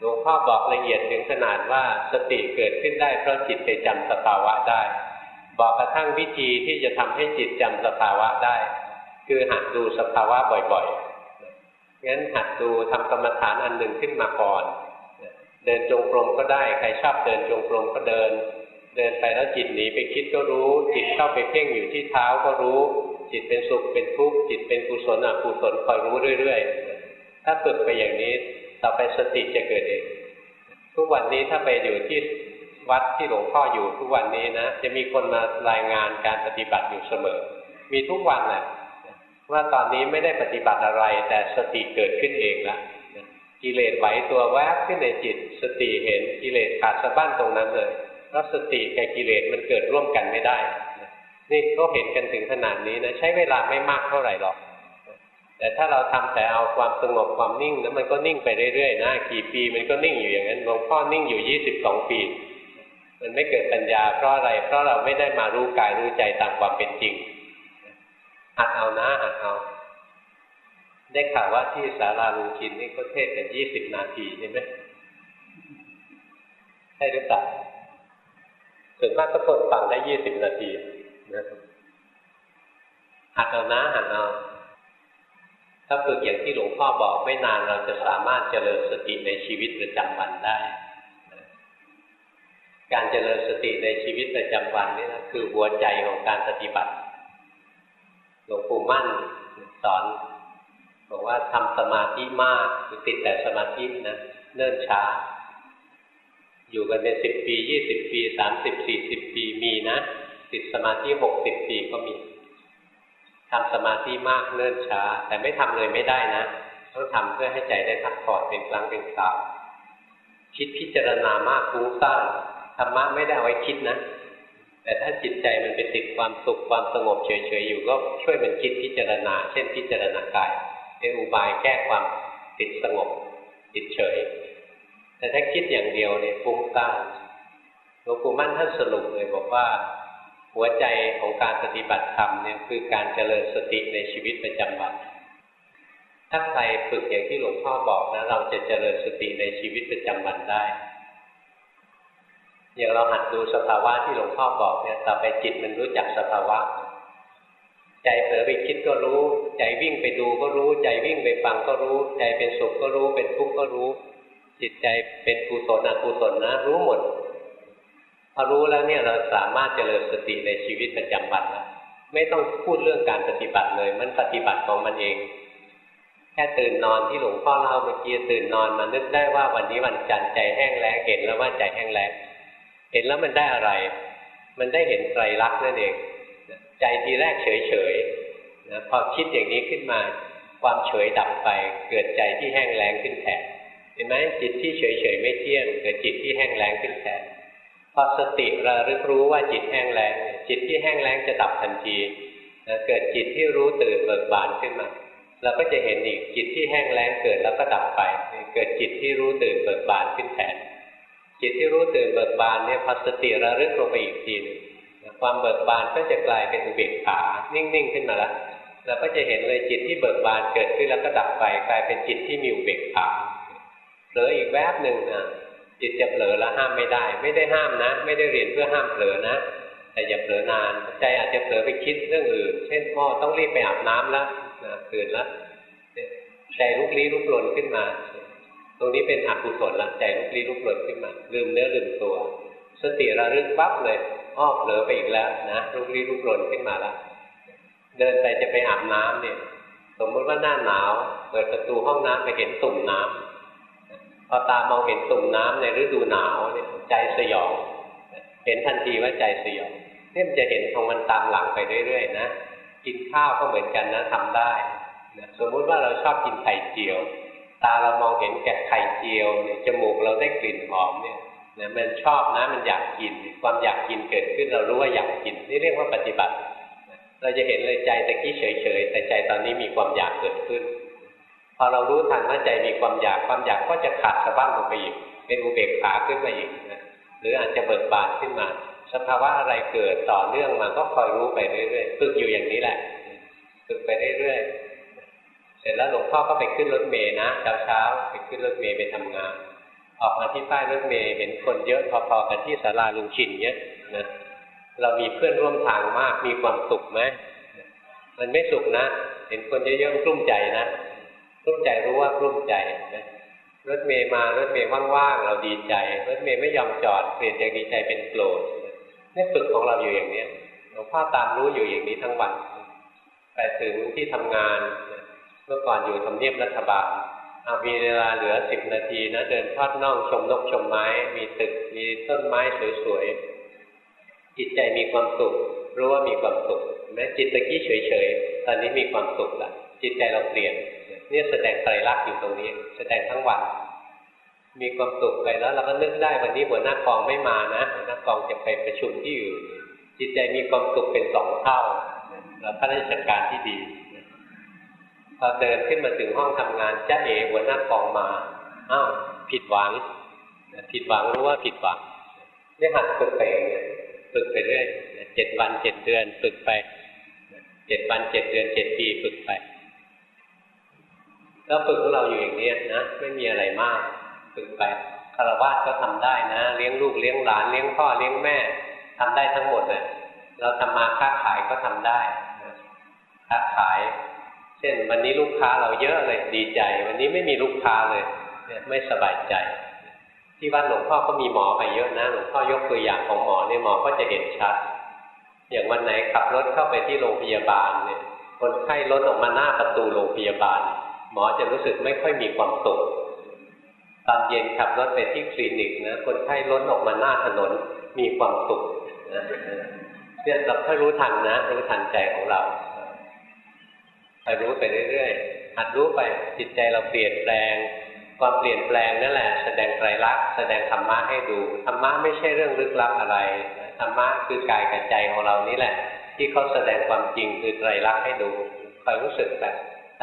ลวงพ่อบอกละเอียดถึงขนาดว่าสติเกิดขึ้นได้เพราะจิตไปจำสภาวะได้ บอกกระทั่งวิธีที่จะทำให้จิตจำสภาวะได้ คือหัดดูสภาวะบ่อยๆงั้นหัดดูทำกรรมฐานอันหนึ่งขึ้นมาก่อน เดินจงกรมก็ได้ใครชอบเดินจงกรมก็เดิน เดินไปแล้วจิตหนีไปคิดก็รู้ จิตเข้าไปเพ่งอยู่ที่เท้าก็รู้ จิตเป็นสุขเป็นทุกข์จิตเป็นกุศลอกุศลคอยรู้เรื่อย ๆ ถ้าฝึกไปอย่างนี้ ต่อไปสติจะเกิดเอง ทุกวันนี้ถ้าไปอยู่ที่วัดที่หลวงพ่ออยู่ทุกวันนี้นะจะมีคนมารายงานการปฏิบัติอยู่เสมอ มีทุกวันแหละว่าตอนนี้ไม่ได้ปฏิบัติอะไร แต่สติเกิดขึ้นเองละกิเลสไหวตัวแวบขึ้นในจิต สติเห็นกิเลสขาดสะบั้นตรงนั้นเลยเพราะสติกับกิเลสมันเกิดร่วมกันไม่ได้นี่ก็เห็นกันถึงขนาดนี้นะใช้เวลาไม่มากเท่าไหร่หรอก แต่ถ้าเราทำแต่เอาความสงบความนิ่งแล้วมันก็นิ่งไปเรื่อยๆนะกี่ปีมันก็นิ่งอยู่อย่างนั้นหลวงพ่อนิ่งอยู่ยี่สิบสองปี มันไม่เกิดปัญญาเพราะอะไร เพราะเราไม่ได้มารู้กายรู้ใจตามความเป็นจริงหัดเอานะหัดเอาได้ข่าวว่าที่สาราลุงชินนี่ก็เทศกันยี่สิบนาทีใช่ไหมใช่หรือเปล่าส่วนมากก็ทนฟังได้ยี่สิบนาทีนะหัดเอานะหัดเอา ถ้าฝึกอย่างที่หลวงพ่อบอกไม่นานเราจะสามารถเจริญสติในชีวิตประจำวันได้ การเจริญสติในชีวิตประจำวันนี่นะคือหัวใจของการปฏิบัติ หลวงปู่มั่นสอนบอกว่าทำสมาธิมากคือติดแต่สมาธินะเนิ่นช้า อยู่กันเป็นสิบปียี่สิบปีสามสิบสี่สิบปีมีนะ ติดสมาธิหกสิบปีก็มี ทำสมาธิมากเนิ่นช้า แต่ไม่ทำเลยไม่ได้นะต้องทำเพื่อให้ใจได้พักผ่อนเป็นครั้งเป็นคราวคิดพิจารณามากฟุ้งซ่านธรรมะไม่ได้เอาไว้คิดนะ แต่ถ้าจิตใจมันไปติดความสุขความสงบเฉยๆอยู่ ก็ช่วยมันคิดพิจารณา เช่นพิจารณากายเป็นอุบายแก้ความติดสงบติดเฉย แต่ถ้าคิดอย่างเดียวเนี่ยฟุ้งซ่านหลวงปู่มั่นท่านสรุปเลยบอกว่า หัวใจของการปฏิบัติธรรมเนี่ยคือการเจริญสติในชีวิตประจำวันถ้าใครฝึกอย่างที่หลวงพ่อบอกนะเราจะเจริญสติในชีวิตประจำวันได้ อย่างเราหัดดูสภาวะที่หลวงพ่อบอกเนี่ยต่อไปจิตมันรู้จักสภาวะ ใจเผลอไปคิดก็รู้ ใจวิ่งไปดูก็รู้ ใจวิ่งไปฟังก็รู้ ใจเป็นสุขก็รู้ เป็นทุกข์ก็รู้ จิตใจเป็นกุศลอกุศลนะ รู้หมด พอรู้แล้วเนี่ยเราสามารถเจริญสติในชีวิตประจำวันไม่ต้องพูดเรื่องการปฏิบัติเลย มันปฏิบัติของมันเอง แค่ตื่นนอนที่หลวงพ่อเล่าเมื่อกี้ตื่นนอนมานึกได้ว่าวันนี้วันจันทร์ใจแห้งแล้งเห็นแล้วว่าใจแห้งแล้งเห็นแล้วมันได้อะไร มันได้เห็นไตรลักษณ์นั่นเอง ใจทีแรกเฉยเฉยนะพอคิดอย่างนี้ขึ้นมา ความเฉยดับไป เกิดใจที่แห้งแล้งขึ้นแทนเห็นไหมจิตที่เฉยเฉยไม่เที่ยงเกิดจิตที่แห้งแล้งขึ้นแทน พอสติระลึกรู้ว่าจิตแห้งแล้งจิตที่แห้งแล้งจะดับทันทีเกิดจิตที่รู้ตื่นเบิกบานขึ้นมาเราก็จะเห็นอีกจิตที่แห้งแล้งเกิดแล้วก็ดับไป เกิดจิตที่รู้ตื่นเบิกบานขึ้นแทนจิตที่รู้ตื่นเบิกบานเนี่ยพอสติระลึกลงไปอีกทีนึงความเบิกบานก็จะกลายเป็นอุเบกขานิ่งๆขึ้นมาแล้วเราก็จะเห็นเลยจิตที่เบิกบานเกิดขึ้นแล้วก็ดับไป กลายเป็นจิตที่มีอุเบกขาเหลืออีกแวบหนึ่งนะ จิตจะเผลอแล้วห้ามไม่ได้ ไม่ได้ห้ามนะ ไม่ได้เรียนเพื่อห้ามเผลอนะ แต่อย่าเผลอนาน ใจอาจจะเผลอไปคิดเรื่องอื่น เช่นพ่อต้องรีบไปอาบน้ำแล้วนะตื่นแล้วใจลุกลี้ลุกลนขึ้นมา ตรงนี้เป็นอกุศลละใจลุกลี้ลุกลนขึ้นมา ลืมเนื้อลืมตัว สติระลึกปั๊บเลยอ้อเผลอไปอีกแล้วนะลุกลี้ลุกลนขึ้นมาแล้วเดินไปจะไปอาบน้ำเนี่ย สมมติว่าหน้าหนาว เปิดประตูห้องน้ำไปเห็นตุ่มน้ำ พอตามองเห็นตุ่มน้ำในฤดูหนาวเนี่ยใจสยอง เห็นทันทีว่าใจสยองเนี่ยมันจะเห็นของมันตามหลังไปเรื่อยๆนะกินข้าวก็เหมือนกันนะทำได้นะสมมุติว่าเราชอบกินไข่เจียว ตาเรามองเห็นแกะไข่เจียวเนี่ยจมูกเราได้กลิ่นหอมเนี่ยนะมันชอบนะมันอยากกิน ความอยากกินเกิดขึ้นเรารู้ว่าอยากกิน นี่เรียกว่าปฏิบัติ เราจะเห็นเลยใจตะกี้เฉยๆแต่ใจตอนนี้มีความอยากเกิดขึ้น อเรารู้ทันว่าใจมีความอยากความอยากก็จะขาดสะบั้นลงไปอีก เป็นอุเบกขาขึ้นมาอีกนะหรืออาจจะเบิกบานขึ้นมา สภาวะอะไรเกิดต่อเนื่องมาก็คอยรู้ไปเรื่อยๆฝึกอยู่อย่างนี้แหละฝึกไปเรื่อยๆเสร็จแล้วหลวงพ่อก็ไปขึ้นรถเมย์นะเช้าๆไปขึ้นรถเมย์ไปทำงาน ออกมาที่ป้ายรถเมย์เห็นคนเยอะพอๆกันที่ศาลาลุงชินเนี้ยนะเรามีเพื่อนร่วมทางมากมีความสุขไหมมันไม่สุขนะ เห็นคนเยอะๆกลุ้มใจนะ กลุ้มใจรู้ว่ากลุ้มใจนะรถเมย์มารถเมย์ว่างๆเราดีใจรถเมย์ไม่ยอมจอดเปลี่ยนจากดีใจเป็นโกรธนี่ฝึกของเราอยู่อย่างเนี้ยหลวงพ่อตามรู้อยู่อย่างนี้ทั้งวันไปถึงที่ทำงานเมื่อก่อนอยู่ทำเนียบรัฐบาลเอามีเวลาเหลือสิบนาทีนะเดินทอดน่องชมนกชมไม้ มีตึกมีต้นไม้สวยๆจิตใจมีความสุขรู้ว่ามีความสุขแม้จิตตะกี้เฉยๆตอนนี้มีความสุขละจิตใจเราเปลี่ยน เนี่ยแสดงไตรลักษณ์อยู่ตรงนี้ แสดงทั้งวัน มีความสุขไปแล้วเราก็นึกได้วันนี้หัวหน้ากองไม่มานะหัวหน้ากองจะไปประชุมที่อยู่ จิตใจมีความสุขเป็นสองเท่าเราข้าราชการที่ดีพอเดินขึ้นมาถึงห้องทำงานจ้าเอหัวหน้ากองมาอ้าวผิดหวังผิดหวังรู้ว่าผิดหวังนี่หัดฝึกไปอย่างเงี้ยฝึกไปเรื่อยเจ็ดวันเจ็ดเดือนฝึกไปเจ็ดวันเจ็ดเดือนเจ็ดปีฝึกไป ก็ฝึกของเราอยู่อย่างนี้นะ ไม่มีอะไรมากฝึกไปคารวะก็ทำได้นะ เลี้ยงลูกเลี้ยงหลานเลี้ยงพ่อเลี้ยงแม่ทำได้ทั้งหมดเลยเราทำมาค้าขายก็ทำได้ค้าขาย เช่น วันนี้ลูกค้าเราเยอะเลยดีใจ วันนี้ไม่มีลูกค้าเลยไม่สบายใจ ที่วัดหลวงพ่อก็มีหมอไปเยอะนะหลวงพ่อยกตัวอย่างของหมอเนี่ยหมอก็จะเห็นชัด อย่างวันไหนขับรถเข้าไปที่โรงพยาบาลเนี่ยคนไข้ล้นออกมาหน้าประตูโรงพยาบาล หมอจะรู้สึกไม่ค่อยมีความสุขตอนเย็นขับรถไปที่คลินิกนะคนไข้ล้นออกมาหน้าถนนมีความสุขเนี่ยเราถ้ารู้ทันนะ รู้ทันใจของเราไปรู้ไปเรื่อยๆหัดรู้ไปจิตใจเราเปลี่ยนแปลง ความเปลี่ยนแปลงนั่นแหละ แสดงไตรลักษณ์แสดงธรรมะให้ดูธรรมะไม่ใช่เรื่องลึกลับอะไรธรรมะคือกายกับใจของเรานี่แหละ ที่เขาแสดงความจริงคือไตรลักษณ์ให้ดูคอยรู้สึกแบบ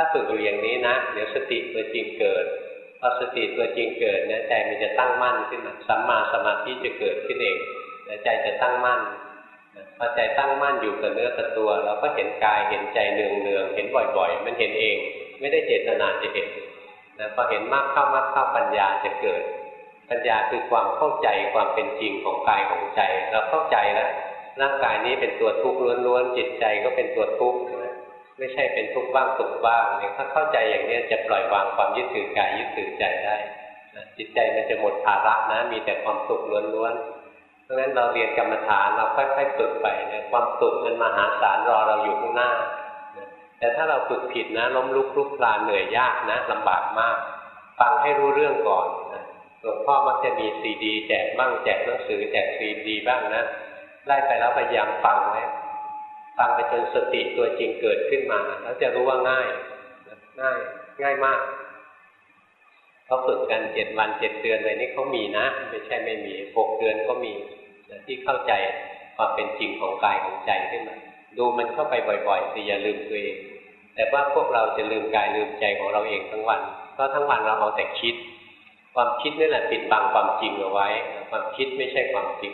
ถ้าฝึกอยู่อย่างนี้นะ เดี๋ยวสติตัวจริงเกิดพอสติตัวจริงเกิดเนี่ยใจมันจะตั้งมั่นขึ้นมาสัมมาสมาธิจะเกิดขึ้นเองใจจะตั้งมั่นพอใจตั้งมั่นอยู่กับเนื้อกับตัว เราก็เห็นกายเห็นใจเนืองเนืองเห็นบ่อยๆ มันเห็นเอง ไม่ได้เจตนาจะเห็นนะพอเห็นมากเข้ามากเข้าปัญญาจะเกิด ปัญญาคือความเข้าใจความเป็นจริงของกายของใจ เราเข้าใจแล้วร่างกายนี้เป็นตัวทุกข์ล้วนๆจิตใจก็เป็นตัวทุกข์ไม่ ม่ใช่เป็นทุกข์บ้างสุขบ้างเนี่ยถ้าเข้าใจอย่างนี้จะปล่อยวางความยึดถือกายยึดถือใจได้จิตใจมันจะหมดภาระนะ มีแต่ความสุขล้วนๆเพราะฉะนั้นเราเรียนกรรมฐานเราค่อยๆฝึกไปเนี่ยความสุขมันมหาศาลรอเราอยู่ข้างหน้า แต่ถ้าเราฝึกผิดนะล้มลุกลุกคลานเหนื่อยยากนะลำบากมาก ฟังให้รู้เรื่องก่อนหลวงพ่อมักจะมีซีดี แจกบ้างแจกหนังสือแจกซีดีบ้างนะไล่ไปแล้วพยายามฟังนะ ฟังไปจนสติตัวจริงเกิดขึ้นมา แล้วจะรู้ว่าง่าย ง่าย ง่ายมากเขาฝึกกันเจ็ดวันเจ็ดเดือนอะไรนี่เขามีนะ ไม่ใช่ไม่มีหกเดือนก็มีที่เข้าใจความเป็นจริงของกายของใจขึ้นมาดูมันเข้าไปบ่อยๆสิอย่าลืมตัวเองแต่ว่าพวกเราจะลืมกายลืมใจของเราเองทั้งวันเพราะทั้งวันเราเอาแต่คิด ความคิดนี่แหละปิดบังความจริงเอาไว้ ความคิดไม่ใช่ความจริง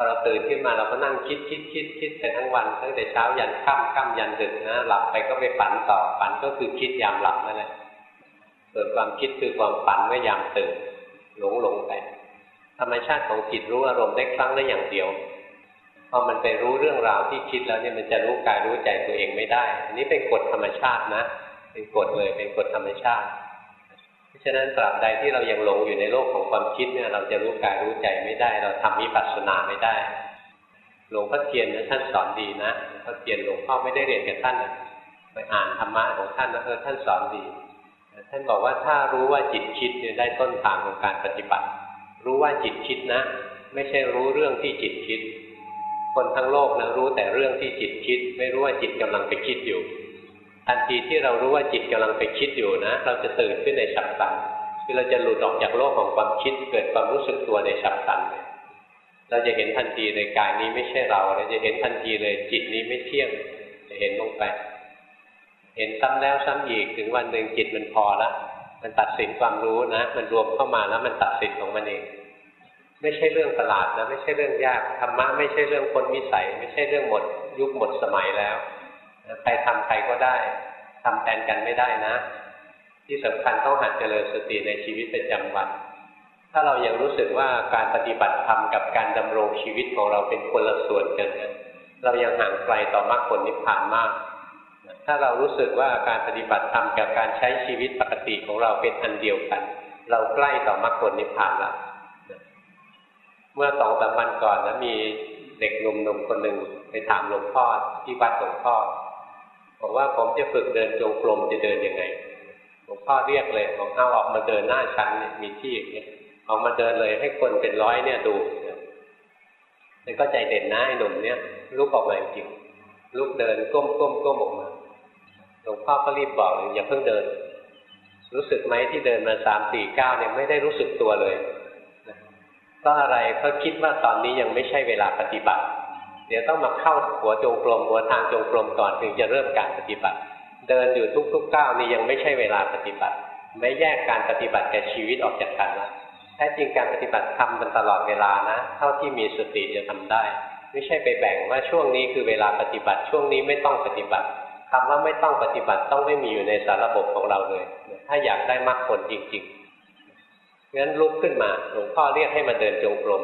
อเราตื่นขึ้นมาเราก็นั่งคิดคิดคิดคิดไปทั้งวันตั้งแต่เช้ายันค่ำค่ำยันดึกนะหลับไปก็ไปฝันต่อฝันก็คือคิดยามหลับนั่นแหละส่วนความคิดคือความฝันเมื่อยามตื่นหลงหลงไปธรรมชาติของจิตรู้อารมณ์ได้ครั้งละอย่างเดียวพอมันไปรู้เรื่องราวที่คิดแล้วเนี่ยมันจะรู้กายรู้ใจตัวเองไม่ได้ อันนี้เป็นกฎธรรมชาตินะ เป็นกฎเลยเป็นกฎธรรมชาติ พราะฉะนั้นตราบใดที่เรายังหลงอยู่ในโลกของความคิดเนี่ยเราจะรู้กายรู้ใจไม่ได้ เราทำวิปัสสนาไม่ได้ หลวงพ่อเทียนนะท่านสอนดีนะหลวงพ่อเทียนหลวงพ่อไม่ได้เรียนกับท่านนะไปอ่านธรรมะของท่านนะเออท่านสอนดี ท่านบอกว่าถ้ารู้ว่าจิตคิดเนี่ยได้ต้นทางของการปฏิบัติ รู้ว่าจิตคิดนะ ไม่ใช่รู้เรื่องที่จิตคิด คนทั้งโลกนะรู้แต่เรื่องที่จิตคิด ไม่รู้ว่าจิตกำลังไปคิดอยู่ ทันทีที่เรารู้ว่าจิตกำลังไปคิดอยู่นะ เราจะตื่นขึ้นในฉับพลันคือเราจะหลุดออกจากโลกของความคิด เกิดความรู้สึกตัวในฉับพลันเลยเราจะเห็นทันทีเลยกายนี้ไม่ใช่เรา เราจะเห็นทันทีเลยจิตนี้ไม่เที่ยง จะเห็นลงไป เห็นซ้ำแล้วซ้ำอีกถึงวันหนึ่งจิตมันพอแล้วมันตัดสินความรู้นะ มันรวมเข้ามาแล้วมันตัดสินของมันเอง ไม่ใช่เรื่องประหลาดนะไม่ใช่เรื่องยากธรรมะไม่ใช่เรื่องคนวิสัย ไม่ใช่เรื่องหมด ยุคหมดสมัยแล้ว ใครทำใครก็ได้ทำแทนกันไม่ได้นะ ที่สำคัญต้องหัดเจริญสติในชีวิตประจำวัน ถ้าเรายังรู้สึกว่าการปฏิบัติธรรมกับการดำรงชีวิตของเราเป็นคนละส่วนกันนเรายังห่างไกลต่อมรรคผลนิพพานมาก ถ้าเรารู้สึกว่าการปฏิบัติธรรมกับการใช้ชีวิตปกติของเราเป็นอันเดียวกัน เราใกล้ต่อมรรคผลนิพพานแล้วเมื่อสองสามวันก่อนนะมีเด็กหนุ่มๆคนหนึ่งไปถามหลวงพ่อที่วัดหลวงพ่อ บอกว่าผมจะฝึกเดินจงกรมจะเดินยังไงหลวงพ่อเรียกเลยบอกเอาออกมาเดินหน้าชั้นเนี่ยมีที่อย่างนี้ออกมาเดินเลยให้คนเป็นร้อยเนี่ยดูแล้วก็ใจเด่นนะไอ้หนุ่มเนี่ยลุกออกมาจริงลุกเดินก้มก้มก้มออกมาหลวงพ่อก็รีบบอกเลยอย่าเพิ่งเดิน รู้สึกไหมที่เดินมาสามสี่เก้าเนี่ยไม่ได้รู้สึกตัวเลยก็อะไรเพราคิดว่าตอนนี้ยังไม่ใช่เวลาปฏิบัติ เดี๋ยวต้องมาเข้าหัวจงกรมหัวทางจงกรมก่อนถึงจะเริ่มการปฏิบัติ เดินอยู่ทุกๆก้าวนี่ยังไม่ใช่เวลาปฏิบัติ ไม่แยกการปฏิบัติกับชีวิตออกจากกันล้วแท้จริงการปฏิบัติทำมันตลอดเวลานะ เท่าที่มีสติจะทำได้ ไม่ใช่ไปแบ่งว่าช่วงนี้คือเวลาปฏิบัติ ช่วงนี้ไม่ต้องปฏิบัติคำว่าไม่ต้องปฏิบัติต้องไม่มีอยู่ในสารระบบของเราเลย ถ้าอยากได้มรรคผลจริงๆงั้นลุกขึ้นมาหลวงพ่อเรียกให้มาเดินจงกรม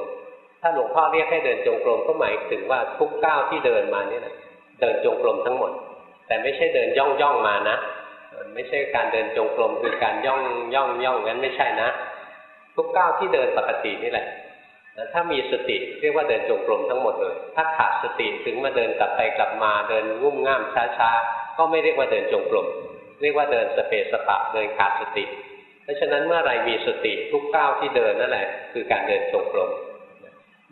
ถ้าหลวงพ่อเรียกให้เดินจงกรมก็หมายถึงว่าทุกก้าวที่เดินมาเนี่ยนะเดินจงกรมทั้งหมด แต่ไม่ใช่เดินย่องย่องมานะไม่ใช่การเดินจงกรมคือการย่องย่องย่องงั้นไม่ใช่นะ ทุกก้าวที่เดินปกตินี่แหละถ้ามีสติเรียกว่าเดินจงกรมทั้งหมดเลย ถ้าขาดสติถึงมาเดินกลับไปกลับมาเดินงุ่มง่ามช้าๆก็ไม่เรียกว่าเดินจงกรมเรียกว่าเดินสเปสปะเดินขาดสติ เพราะฉะนั้นเมื่อไรมีสติทุกก้าวที่เดินนั่นแหละ คือการเดินจงกรม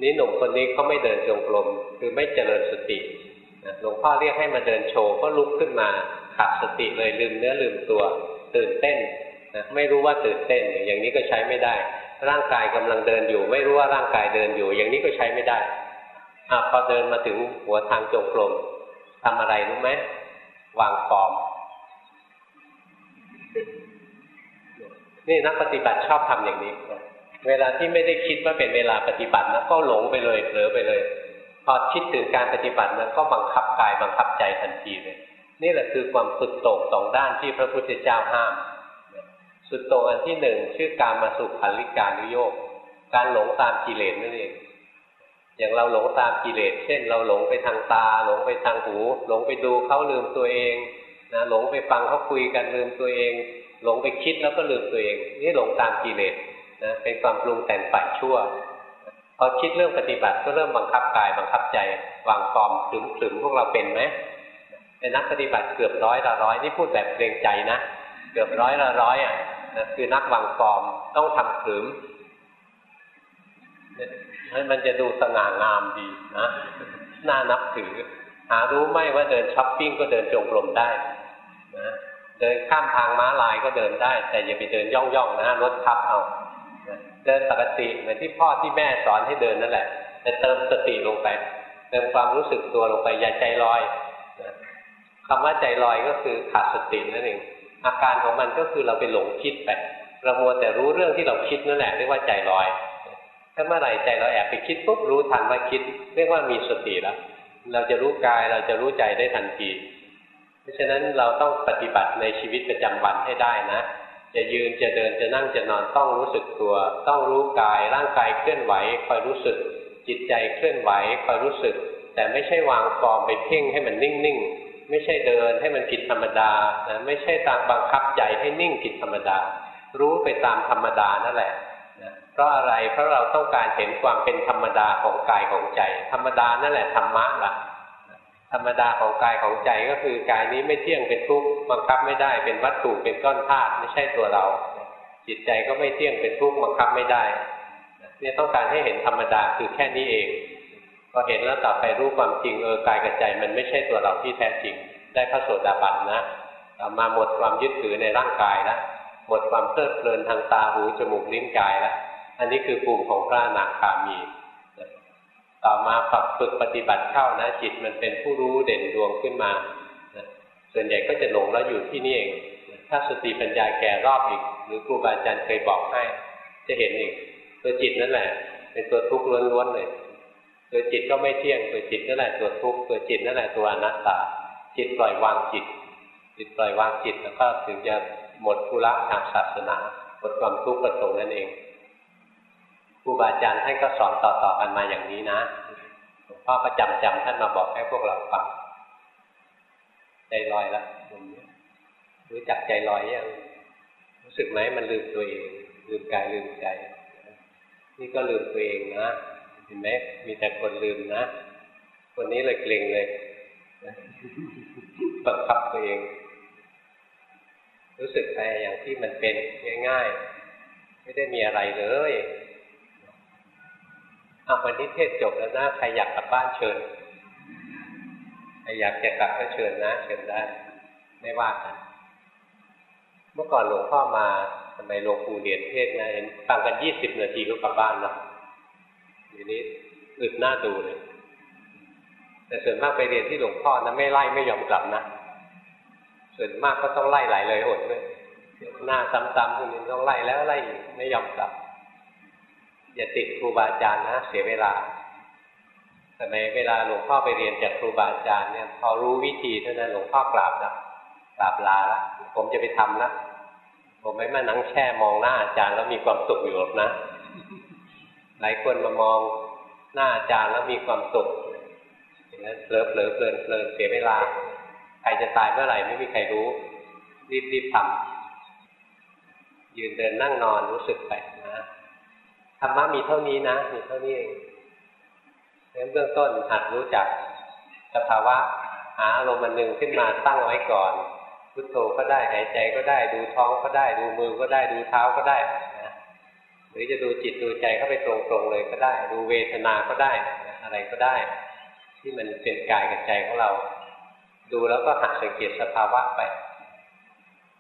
นี่หนุ่มคนนี้เขาไม่เดินจงกรมคือไม่เจริญสติหลวงพ่อเรียกให้มาเดินโชว์ก็ลุกขึ้นมาขาดสติเลยลืมเนื้อลืมตัว ตื่นเต้นนะไม่รู้ว่าตื่นเต้นอย่างนี้ก็ใช้ไม่ได้ ร่างกายกำลังเดินอยู่ ไม่รู้ว่าร่างกายเดินอยู่ อย่างนี้ก็ใช้ไม่ได้อพอเดินมาถึงหัวทางจงกรมทำอะไรรู้ไหมวางฟอร์มนี่นักปฏิบัติชอบทำอย่างนี้ เวลาที่ไม่ได้คิดว่าเป็นเวลาปฏิบัตินะก็หลงไปเลยเผลอไปเลย พอคิดถึงการปฏิบัตินะก็บังคับกายบังคับใจทันทีเลย นี่แหละคือความสุดโต่งสองด้านที่พระพุทธเจ้าห้าม สุดโต่งอันที่หนึ่งชื่อการมาสุขันลิกานุโยกการหลงตามกิเลสนั่นเองอย่างเราหลงตามกิเลส เช่น เราหลงไปทางตา หลงไปทางหู หลงไปดูเขาลืมตัวเองนะหลงไปฟังเขาคุยกันลืมตัวเอง หลงไปคิดแล้วก็ลืมตัวเอง นี่หลงตามกิเลส นะเป็นความปรุงแต่งฝ่ายชั่วพอคิดเรื่องปฏิบัติก็เริ่มบังคับกายบังคับใจวางฟอร์มถึงถึงพวกเราเป็นไหมเป็นนักปฏิบัติเกือบร้อยละร้อยนี่พูดแบบเกรงใจนะเกือบร้อยละร้อยอะนะคือนักวางฟอร์มต้องทำขืมให้มันจะดูสง่างามดีนะน่านับถือ หารู้ไหมว่าเดินช้อปปิ้งก็เดินจงกรมได้นะเดินข้ามทางม้าลายก็เดินได้ แต่อย่าไปเดินย่องๆนะรถทับเอา เดินปกติเหมือนที่พ่อที่แม่สอนให้เดินนั่นแหละแต่เติมสติลงไป เติมความรู้สึกตัวลงไปอย่าใจลอยคำว่าใจลอยก็คือขาดสตินั่นเองอาการของมันก็คือเราไปหลงคิดไปเรามัวแต่รู้เรื่องที่เราคิดนั่นแหละเรียกว่าใจลอย ถ้าเมื่อไหร่ใจเราแอบไปคิดปุ๊บรู้ทันว่าคิด เรียกว่ามีสติแล้วเราจะรู้กายเราจะรู้ใจได้ทันที เพราะฉะนั้นเราต้องปฏิบัติในชีวิตประจำวันให้ได้นะ จะยืนจะเดินจะนั่งจะนอนต้องรู้สึกตัว ต้องรู้กาย ร่างกายเคลื่อนไหวคอยรู้สึก จิตใจเคลื่อนไหวคอยรู้สึก แต่ไม่ใช่วางฟอร์มไปเพ่งให้มันนิ่งไม่ใช่เดินให้มันผิดธรรมดานะไม่ใช่ตามบังคับใจให้นิ่งผิดธรรมดา รู้ไปตามธรรมดานั่นแหละนะเพราะอะไรเพราะเราต้องการเห็นความเป็นธรรมดาของกายของใจ ธรรมดานั่นแหละธรรมะล่ะ ธรรมดาของกายของใจก็คือกายนี้ไม่เที่ยงเป็นทุกข์บังคับไม่ได้เป็นวัตถุเป็นก้อนธาตุไม่ใช่ตัวเรา จิตใจก็ไม่เที่ยงเป็นทุกข์บังคับไม่ได้เนี่ยต้องการให้เห็นธรรมดาคือแค่นี้เองพอเห็นแล้วต่อไปรู้ความจริงเออกายกับใจมันไม่ใช่ตัวเราที่แท้จริง ได้พระโสดาบันนะต่อมาหมดความยึดถือในร่างกายแล้วหมดความเพลิดเพลินทางตาหูจมูกลิ้นกายแล้วอันนี้คือภูมิของพระอนาคามี ต่อมาฝักฝึกปฏิบัติเข้านะจิตมันเป็นผู้รู้เด่นดวงขึ้นมา ส่วนใหญ่ก็จะหลงแล้วอยู่ที่นี่เอง ถ้าสติปัญญาแก่รอบอีก หรือครูบาอาจารย์เคยบอกให้ จะเห็นอีก ตัวจิตนั่นแหละ เป็นตัวทุกข์ล้วนๆเลย ตัวจิตก็ไม่เที่ยง ตัวจิตนั่นแหละตัวทุกข์ ตัวจิตนั่นแหละตัวอนัตตา จิตปล่อยวางจิต จิตปล่อยวางจิตแล้วก็ถึงจะหมดภูระทางศาสนาหมดความทุกข์ประสงค์นั่นเอง ครูบาอาจารย์ท่านก็สอนต่อๆกันมาอย่างนี้นะหลวงพ่อก็จำจำท่านมาบอกให้พวกเราฟังใจลอยแล้วรู้จักใจลอยยังรู้สึกไหมมันลืมตัวเอง ลืมกายลืมใจ นี่ก็ลืมตัวเองนะเห็นไหมมีแต่คนลืมนะ คนนี้เลยเกรงเลยบังคับตัวเอง รู้สึกไปอย่างที่มันเป็นง่ายๆ ไม่ได้มีอะไรเลย เอาวันนี้เทศจบแล้วนะใครอยากกลับบ้านเชิญใครอยากจะกลับก็เชิญนะ เชิญได้ ไม่ว่ากันเมื่อก่อนหลวงพ่อมาทำไมหลวงปู่เรียนเทศนะเห็นฟังกันยี่สิบนาทีก็กลับบ้านแล้วทีนี้อึดหน้าดูเลย แต่ส่วนมากไปเรียนที่หลวงพ่อนะไม่ไล่ไม่ยอมกลับนะส่วนมากก็ต้องไล่หลายเลยหนด้วยหน้าซ้ำๆพวกนี้ต้องไล่แล้วไล่ไม่ยอมกลับ อย่าติดครูบาอาจารย์นะเสียเวลาแต่ในเวลาหลวงพ่อไปเรียนจากครูบาอาจารย์เนี่ยพอรู้วิธีเท่านั้นหลวงพ่อกราบนะกราบลาละผมจะไปทำนะผมไม่มานั่งแช่มองหน้าอาจารย์แล้วมีความสุขอยู่หรอกนะ หลายคนมามองหน้าอาจารย์แล้วมีความสุขอย่างนั้นเผลอเผลอเพลินเพลินเสียเวลา ใครจะตายเมื่อไหร่ไม่มีใครรู้ รีบรีบทำยืนเดินนั่งนอนรู้สึกไป ธรรมะมีเท่านี้นะ มีเท่านี้เองเริ่มเบื้องต้นหัดรู้จักสภาวะหาอารมณ์หนึ่งขึ้นมาตั้งไว้ก่อน พุทโธก็ได้หายใจก็ได้ดูท้องก็ได้ดูมือก็ได้ดูเท้าก็ได้นะหรือจะดูจิตดูใจเข้าไปตรงๆเลยก็ได้ ดูเวทนาก็ได้อะไรก็ได้ ที่มันเป็นกายกับใจของเรา ดูแล้วก็หัดสังเกตสภาวะไป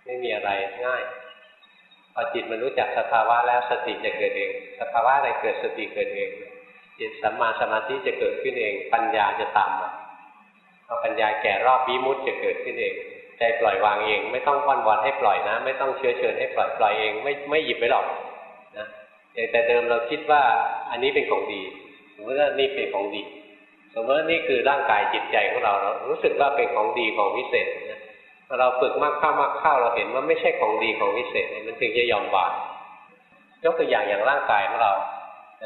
ไม่มีอะไรง่าย พอจิตมันรู้จักสภาวะแล้วสติจะเกิดเอง สภาวะอะไรเกิดสติเกิดเอง จิตสัมมาสมาธิจะเกิดขึ้นเอง ปัญญาจะตามมาพอปัญญาแก่รอบวิมุตจะเกิดขึ้นเอง ใจปล่อยวางเอง ไม่ต้องวันวันให้ปล่อยนะ ไม่ต้องเชื้อเชิญให้ปล่อยปล่อยเอง ไม่ไม่หยิบไปหรอกนะแต่เดิมเราคิดว่าอันนี้เป็นของดีสมมติว่านี่เป็นของดีสมมติว่านี่คือร่างกายจิตใจของเราเรารู้สึกว่าเป็นของดีของวิเศษ เราฝึกมากเข้ามากเข้าเราเห็นว่าไม่ใช่ของดีของวิเศษมันถึงจะยอมวางยกตัวอย่างอย่างร่างกายของเรา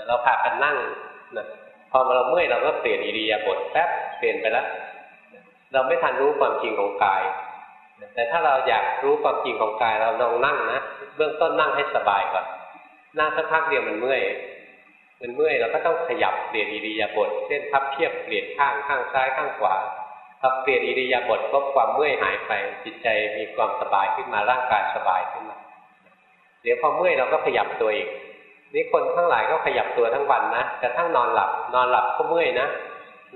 เราพากันนั่งนะพอเราเมื่อยเราก็เปลี่ยนอิริยาบถแป๊บเปลี่ยนไปแล้วเราไม่ทันรู้ความจริงของกาย แต่ถ้าเราอยากรู้ความจริงของกายเราลองนั่งนะเบื้องต้นนั่งให้สบายก่อนนั่งสักพักเดียวมันเมื่อยมันเมื่อยเราก็ต้องขยับเปลี่ยนอิริยาบถเช่นพับเพียบเปลี่ยนข้างข้างซ้ายข้างขวา พอเปลี่ยนอิริยาบถก็ความเมื่อยหายไป จิตใจมีความสบายขึ้นมาร่างกายสบายขึ้นมาเดี๋ยวพอเมื่อยเราก็ขยับตัวอีกนี่คนทั้งหลายก็ขยับตัวทั้งวันนะกระทั่งนอนหลับ นอนหลับก็เมื่อยนะ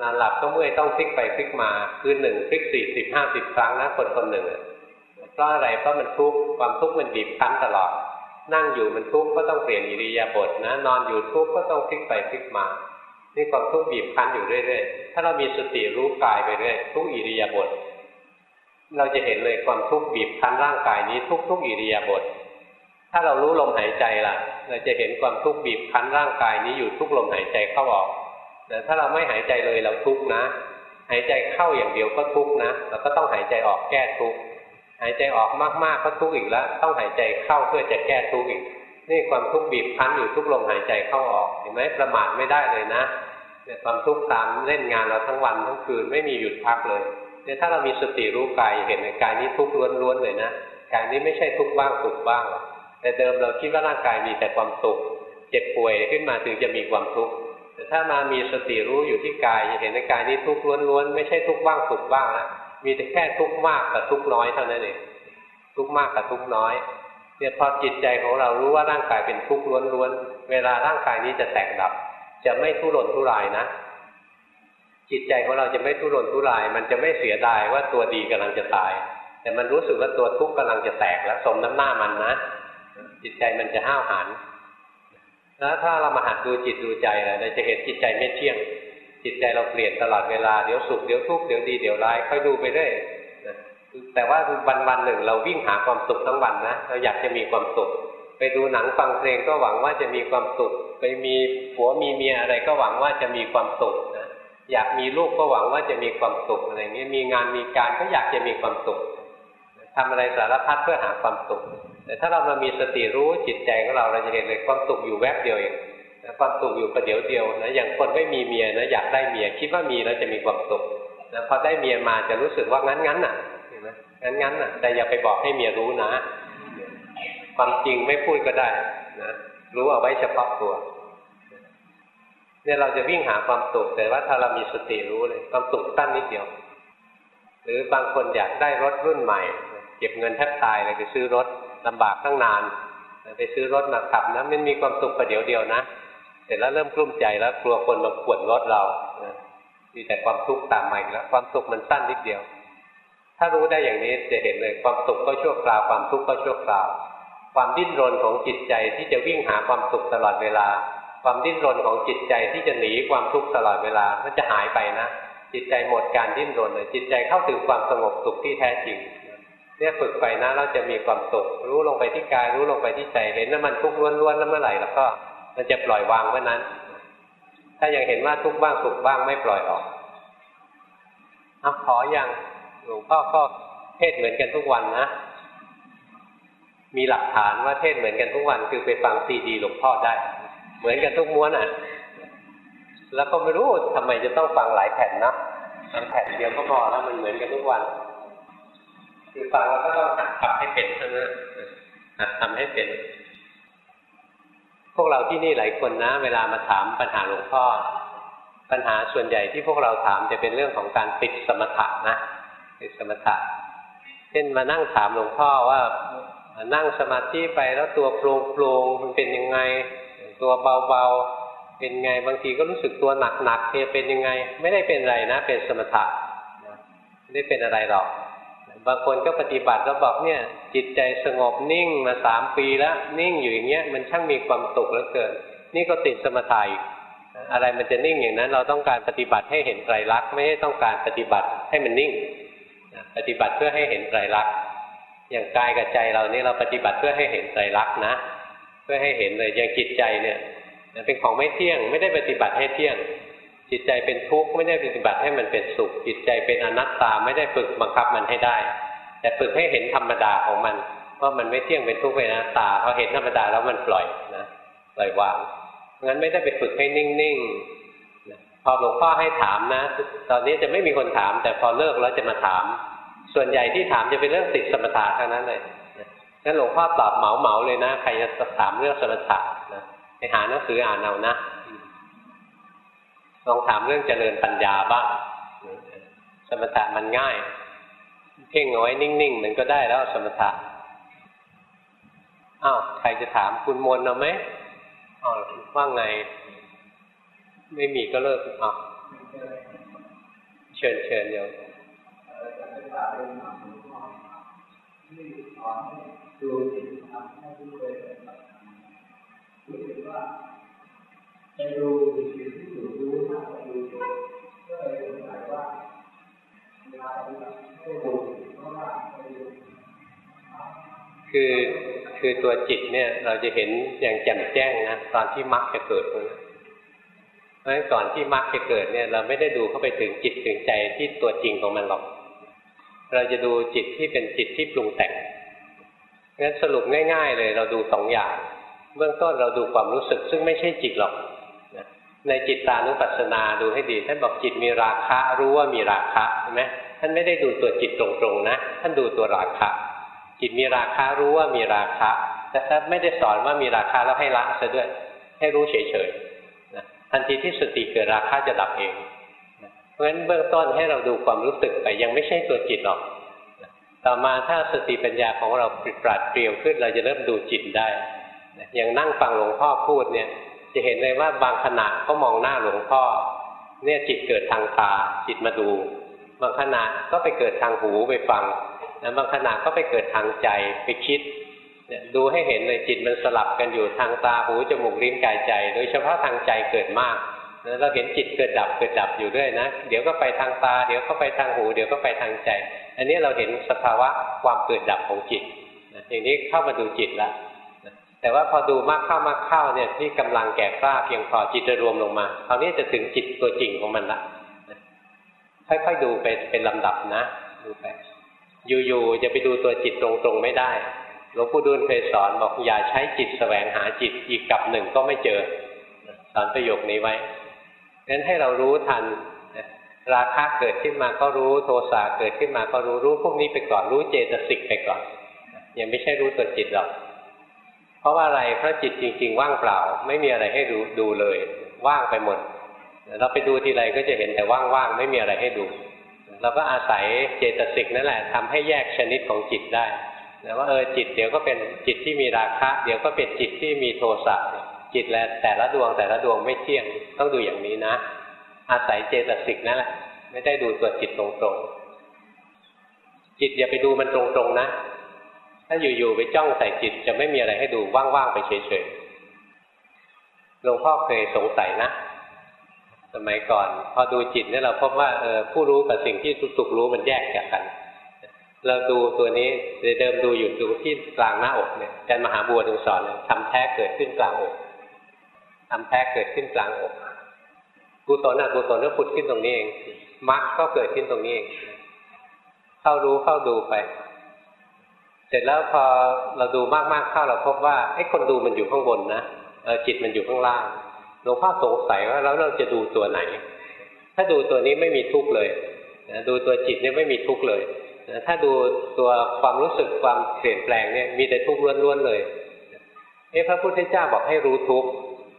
นอนหลับก็เมื่อยต้องพลิกไปพลิกมาคือหนึ่งพลิกสี่สิบห้าสิบครั้งนะคนคนหนึ่งเพราะอะไรเพราะมันทุกข์ความทุกข์มันบีบคั้นตลอด นั่งอยู่มันทุกข์ก็ต้องเปลี่ยนอิริยาบถนะ นอนอยู่ทุกข์ก็ต้องพลิกไปพลิกมา นี่ความทุกข์บีบคั้นอยู่เรื่อยๆ ถ้าเรามีสติรู้กายไปเรื่อยทุกอิริยาบถเราจะเห็นเลยความทุกข์บีบคั้นร่างกายนี้ทุกทุกอิริยาบถถ้าเรารู้ลมหายใจล่ะ เราจะเห็นความทุกข์บีบคั้นร่างกายนี้อยู่ทุกลมหายใจเข้าออกแต่ถ้าเราไม่หายใจเลยเราทุกข์นะ หายใจเข้าอย่างเดียวก็ทุกข์นะเราก็ต้องหายใจออกแก้ทุกข์หายใจออกมากๆก็ทุกข์อีกแล้ว ต้องหายใจเข้าเพื่อจะแก้ทุกข์อีก นี่ความทุกข์บีบคั้นอยู่ทุกลมหายใจเข้าออกเห็นไหมประมาทไม่ได้เลยนะเนี่ยความทุกข์ตามเล่นงานเราทั้งวันทั้งคืนไม่มีหยุดพักเลยเนี่ยถ้าเรามีสติรู้กายเห็นในกายนี้ทุกข์ล้วนๆเลยนะกายนี้ไม่ใช่ทุกข์บ้างสุขบ้าง แต่เดิมเราคิดว่าร่างกายมีแต่ความสุขเจ็บป่วยขึ้นมาถึงจะมีความทุกข์แต่ถ้ามามีสติรู้อยู่ที่กายเห็นในกายนี้ทุกข์ล้วนๆไม่ใช่ทุกข์บ้างสุขบ้างนะมีแต่แค่ทุกข์มากกับทุกข์น้อยเท่านั้นเองทุกข์มากกับทุกข์น้อย เนี่ยพอจิตใจของเรารู้ว่าร่างกายเป็นทุกข์ล้วนๆเวลาร่างกายนี้จะแตกดับ จะไม่ทุรนทุรายนะ จิตใจของเราจะไม่ทุรนทุราย มันจะไม่เสียดายว่าตัวดีกำลังจะตาย แต่มันรู้สึกว่าตัวทุกข์กำลังจะแตกแล้วสมน้ำหน้ามันนะจิตใจมันจะห้าวหาญแล้วถ้าเรามาหัดดูจิตดูใจเราจะเห็นจิตใจไม่เที่ยง จิตใจเราเปลี่ยนตลอดเวลาเดี๋ยวสุขเดี๋ยวทุกข์เดี๋ยวดีเดี๋ยวร้ายค่อยดูไปเรื่อย แต่ว่าวันวันหนึ่งเราวิ่งหาความสุขทั้งวันนะเราอยากจะมีความสุข ไปดูหนังฟังเพลงก็หวังว่าจะมีความสุข ไปมีผัวมีเมียอะไรก็หวังว่าจะมีความสุขนะอยากมีลูกก็หวังว่าจะมีความสุขอะไรเงี้ยมีงานมีการก็อยากจะมีความสุขทำอะไรสารพัดเพื่อหาความสุข แต่ถ้าเรามามีสติรู้จิตใจของเราเราจะเห็นเลยความสุขอยู่แวบเดียวเองความสุขอยู่ประเดี๋ยวเดียวนะอย่างคนไม่มีเมียนะอยากได้เมียคิดว่ามีแล้วจะมีความสุขนะพอได้เมียมาจะรู้สึกว่างั้นงั้นน่ะ งั้นงั้นน่ะแต่อย่าไปบอกให้เมียรู้นะ ความจริงไม่พูดก็ได้นะรู้เอาไว้เฉพาะตัวเนี่ยเราจะวิ่งหาความสุขแต่ว่าถ้าเรามีสติรู้เลย ความสุขสั้นนิดเดียว หรือบางคนอยากได้รถรุ่นใหม่ เก็บเงินแทบตายเลยไปซื้อรถลำบากตั้งนานไปซื้อรถมาขับนะมันมีความสุขประเดี๋ยวเดียวนะเสร็จแล้วเริ่มกลุ้มใจแล้วกลัวคนมาขวนรถเรามีแต่ความทุกข์ตามมาอีกแล้วความสุขมันสั้นนิดเดียว ถ้ารู้ได้อย่างนี้จะเห็นเลยความสุขก็ชั่วคราวความทุกข์ก็ชั่วคราว ความดิ้นรนของจิตใจที่จะวิ่งหาความสุขตลอดเวลา ความดิ้นรนของจิตใจที่จะหนีความทุกข์ตลอดเวลามันจะหายไปนะ จิตใจหมดการดิ้นรนเลยจิตใจเข้าถึงความสงบสุขที่แท้จริงเนี่ยฝึกไปนะเราจะมีความสุข รู้ลงไปที่กาย รู้ลงไปที่ใจเห็นว่ามันทุกข์ล้วนๆแล้วเมื่อไหร่แล้วก็มันจะปล่อยวางเมื่อนั้น ถ้ายังเห็นว่าทุกข์บ้างสุขบ้างไม่ปล่อยออกอขออย่าง หลวงพ่อก็เทศเหมือนกันทุกวันนะ มีหลักฐานว่าเทศเหมือนกันทุกวัน คือไปฟังซีดีหลวงพ่อได้ เหมือนกันทุกม้วนอะ แล้วก็ไม่รู้ทำไมจะต้องฟังหลายแผ่นนะแผ่นเดียวก็พอแล้วมันเหมือนกันทุกวัน คือฟังแล้วก็ต้องหัดทำให้เป็นเท่านั้นหัดทำให้เป็น พวกเราที่นี่หลายคนนะ เวลามาถามปัญหาหลวงพ่อปัญหาส่วนใหญ่ที่พวกเราถามจะเป็นเรื่องของการติดสมถะนะ ติดสมถะเช่นมานั่งถามหลวงพ่อว่านั่งสมาธิไปแล้วตัวโปร่งโปร่งมันเป็นยังไง ตัวเบาๆเป็นไงบางทีก็รู้สึกตัวหนักๆเนี่ยเป็นยังไง ไม่ได้เป็นอะไรนะ เป็นสมถะไม่ได้เป็นอะไรหรอก บางคนก็ปฏิบัติแล้วบอกเนี่ย จิตใจสงบนิ่งมาสามปีแล้ว นิ่งอยู่อย่างเงี้ยมันช่างมีความสุขเหลือเกิน นี่ก็ติดสมถะอีกอะไรมันจะนิ่งอย่างนั้น เราต้องการปฏิบัติให้เห็นไตรลักษณ์ไม่ใช่ต้องการปฏิบัติให้มันนิ่ง ปฏิบัติเพื่อให้เห็นไตรลักษณ์อย่างกายกับใจเรานี่เราปฏิบัติเพื่อให้เห็นไตรลักษณ์นะ เพื่อให้เห็นเลยอย่างจิตใจเนี่ยเป็นของไม่เที่ยง ไม่ได้ปฏิบัติให้เที่ยง จิตใจเป็นทุกข์ไม่ได้ปฏิบัติให้มันเป็นสุข จิตใจเป็นอนัตตาไม่ได้ฝึกบังคับมันให้ได้ แต่ฝึกให้เห็นธรรมดาของมันว่ามันไม่เที่ยงเป็นทุกข์เป็นอนัตตาพอเห็นธรรมดาแล้วมันปล่อยนะปล่อยวางงั้นไม่ได้ไปฝึกให้นิ่งๆพอหลวงพ่อให้ถามนะ ตอนนี้จะไม่มีคนถาม แต่พอเลิกแล้วจะมาถาม ส่วนใหญ่ที่ถามจะเป็นเรื่องติดสมถะทั้งนั้นเลยงั้นหลวงพ่อตอบเหมาๆเลยนะ ใครจะถามเรื่องสมถะนะไปหาหนังสืออ่านเอานะลองถามเรื่องเจริญปัญญาบ้าง สมถะมันง่าย เพ่งเอาไว้นิ่งๆมันก็ได้แล้วสมถะอ้าวใครจะถามคุณมนเอาไหมอ๋อว่าไง ไม่มีก็เลิกอ๋อเชิญเชิญเดี๋ยว ดูว่าไปดูสิ่งที่อยู่รู้มากกว่าดูก็เลยสงสัยว่าเวลาปฏิบัติให้ดูเพราะว่าคือคือตัวจิตเนี่ยเราจะเห็นอย่างแจ่มแจ้งนะตอนที่มรรคจะเกิดเพราะฉะนั้นก่อนที่มรรคจะเกิดเนี่ย เราไม่ได้ดูเข้าไปถึงจิตถึงใจที่ตัวจริงของมันหรอก เราจะดูจิตที่เป็นจิตที่ปรุงแต่งงั้นสรุปง่าย ๆ เลยเราดูสองอย่าง เบื้องต้นเราดูความรู้สึก ซึ่งไม่ใช่จิตหรอกในจิตตานุปัสสนาดูให้ดี ท่านบอกจิตมีราคะรู้ว่ามีราคะใช่ไหมท่านไม่ได้ดูตัวจิตตรงๆนะ ท่านดูตัวราคะ จิตมีราคะรู้ว่ามีราคะ แต่ท่านไม่ได้สอนว่ามีราคะแล้วให้ละซะด้วย ให้รู้เฉยๆนะทันทีที่สติเกิดราคะจะดับเอง เพราะฉะนั้นเบื้องต้นให้เราดูความรู้สึกไปยังไม่ใช่ตัวจิตหรอก ต่อมาถ้าสติปัญญาของเราปราดเปรียวขึ้น เราจะเริ่มดูจิตได้อย่างนั่งฟังหลวงพ่อพูดเนี่ย จะเห็นเลยว่าบางขณะก็มองหน้าหลวงพ่อ เนี่ยจิตเกิดทางตาจิตมาดู บางขณะก็ไปเกิดทางหูไปฟังบางขณะก็ไปเกิดทางใจไปคิดดูให้เห็นเลยจิตมันสลับกันอยู่ทางตาหูจมูกลิ้นกายใจ โดยเฉพาะทางใจเกิดมาก เราเห็นจิตเกิดดับเกิดดับอยู่ด้วยนะ เดี๋ยวก็ไปทางตา เดี๋ยวก็ไปทางหู เดี๋ยวก็ไปทางใจ อันนี้เราเห็นสภาวะความเกิดดับของจิตอย่างนี้เข้ามาดูจิตแล้วแต่ว่าพอดูมากเข้ามากเข้าเนี่ยที่กำลังแก่กล้าเพียงพอจิตจะรวมลงมาคราวนี้จะถึงจิตตัวจริงของมันละค่อยๆดูไปเป็นลำดับนะ ดูไปอยู่ๆจะไปดูตัวจิตตรงๆไม่ได้หลวงปู่ดูลเคยสอนบอกอย่าใช้จิตแสวงหาจิตอีกกับหนึ่งก็ไม่เจอสอนประโยคนี้ไว้ งั้นให้เรารู้ทันราคะเกิดขึ้นมาก็รู้โทสะเกิดขึ้นมาก็รู้รู้พวกนี้ไปก่อนรู้เจตสิกไปก่อนยังไม่ใช่รู้ตัวจิตหรอกเพราะว่าอะไรเพราะจิตจริง ๆ ว่างเปล่า ไม่มีอะไรให้ดูดูเลย ว่างไปหมด เราไปดูทีไรก็จะเห็นแต่ว่างๆไม่มีอะไรให้ดูเราก็อาศัยเจตสิกนั่นแหละทำให้แยกชนิดของจิตได้นะว่าเออจิตเดี๋ยวก็เป็นจิตที่มีราคะ เดี๋ยวก็เป็นจิตที่มีโทสะ จิตและแต่ละดวงแต่ละดวงไม่เที่ยงต้องดูอย่างนี้นะ อาศัยเจตสิกนั่นแหละ ไม่ได้ดูตัวจิตตรงๆ จิตอย่าไปดูมันตรงๆนะ ถ้าอยู่ๆไปจ้องใส่จิตจะไม่มีอะไรให้ดูว่างๆไปเฉยๆหลวงพ่อเคยสงสัยนะสมัยก่อน พอดูจิตเนี่ยเราพบว่าเออผู้รู้กับสิ่งที่ถูกรู้มันแยกจากกัน เราดูตัวนี้เดิมดูอยู่ตรงที่กลางหน้าอกเนี่ยอาจารย์มหาบัวถึงสอนทำแท้เกิดขึ้นกลางอก ทำแท้เกิดขึ้นกลางอกกุศลอะกุศลก็พุดขึ้นตรงนี้เองมรรคก็เกิดขึ้นตรงนี้เองเข้ารู้เข้าดูไป เสร็จแล้วพอเราดูมากๆเข้าเราพบว่าไอ้คนดูมันอยู่ข้างบนนะเอจิตมันอยู่ข้างล่างหลวงพ่อสงสัยว่าแล้วเราจะดูตัวไหน ถ้าดูตัวนี้ไม่มีทุกข์เลยดูตัวจิตเนี่ยไม่มีทุกข์เลยถ้าดูตัวความรู้สึกความเปลี่ยนแปลงเนี่ยมีแต่ทุกข์ล้วนๆเลยเอ๊ะพระพุทธเจ้าบอกให้รู้ทุกข์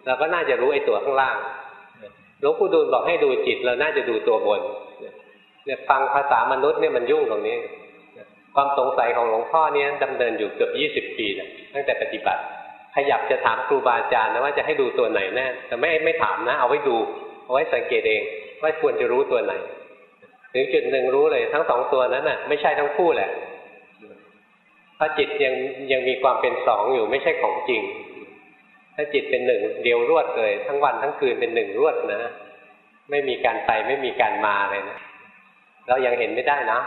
เราก็น่าจะรู้ไอ้ตัวข้างล่างหลวงปู่ดูลบอกให้ดูจิต เราน่าจะดูตัวบนเนี่ยฟังภาษามนุษย์เนี่ยมันยุ่งตรงนี้ ความสงสัยของหลวงพ่อเนี่ยดำเนินอยู่เกือบยี่สิบปีนะตั้งแต่ปฏิบัติ ขยับจะถามครูบาอาจารย์นะว่าจะให้ดูตัวไหนแน่แต่ไม่ไม่ถามนะ เอาไว้ดู เอาไว้สังเกตเอง ว่าควรจะรู้ตัวไหนถึงจุดหนึ่งรู้เลยทั้งสองตัวนั้นน่ะ ไม่ใช่ทั้งคู่แหละเพราะจิตยังยังมีความเป็นสองอยู่ไม่ใช่ของจริง ถ้าจิตเป็นหนึ่งเดียวรวดเลย ทั้งวันทั้งคืนเป็นหนึ่งรวดนะ ไม่มีการไปไม่มีการมาเลยนะเรายังเห็นไม่ได้นะ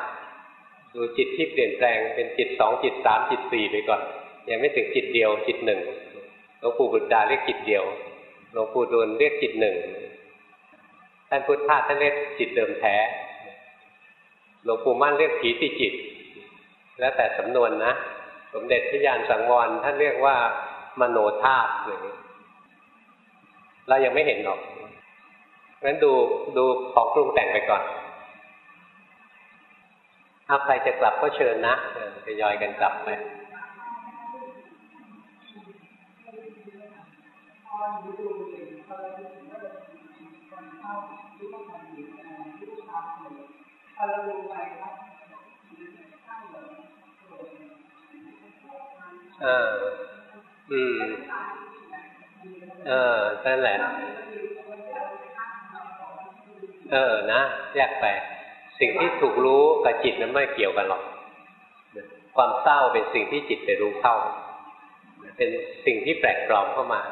ดูจิตที่เปลี่ยนแปลงเป็นจิตสองจิตสามจิตสี่ไปก่อน ยังไม่ถึงจิตเดียวจิตหนึ่งหลวงปู่บุตรดาเรียกจิตเดียวหลวงปู่ดูลเรียกจิตหนึ่งท่านพุทธทาท่านเรียกจิตเดิมแท้หลวงปู่มั่นเรียกผีติจิต แล้วแต่สำนวนนะ สมเด็จพระยานสังวรท่านเรียกว่า มโนธาตุอย่างนี้เรายังไม่เห็นหรอกงั้นดูดูของปรุงแต่งไปก่อน ถ้าใครจะกลับก็เชิญนะจะยอยกันกลับไปเออ อืม เออนั่นแหละ เออ นะแยกไป สิ่งที่ถูกรู้กับจิตนั้นไม่เกี่ยวกันหรอก ความเศร้าเป็นสิ่งที่จิตไปรู้เข้า เป็นสิ่งที่แปลกปลอมเข้ามา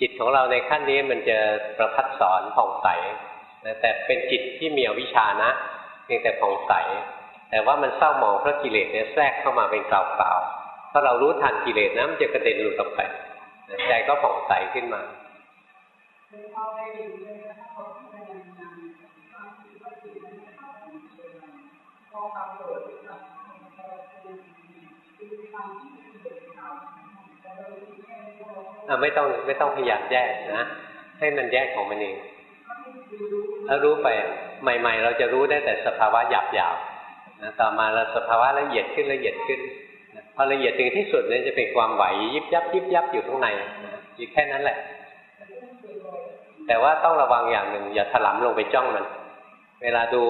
จิตของเราในขั้นนี้มันจะประพัดสอนผ่องใส แต่เป็นจิตที่มีอวิชานะพียงแต่ผ่องใส แต่ว่ามันเศร้าหมองเพราะกิเลสเนี่ยแทรกเข้ามาเป็นเกล่าๆ ถ้าเรารู้ทันกิเลสนะมันจะกระเด็นหลุดออกไปใจก็ผ่องใสขึ้นมาไม่ต้องไม่ต้องพยายามแยกนะ ให้มันแยกของมันเองแล้วรู้ไปใหม่ ๆ เราจะรู้ได้แต่สภาวะหยาบๆนะต่อมาเราสภาวะละเอียดขึ้นละเอียดขึ้น พอละเอียดถึงที่สุดเนี่ยจะเป็นความไหวยิบยับยิบยับอยู่ข้างในอยู่แค่นั้นแหละ แต่ว่าต้องระวังอย่างหนึ่งอย่าถลำลงไปจ้องมัน เวลาดู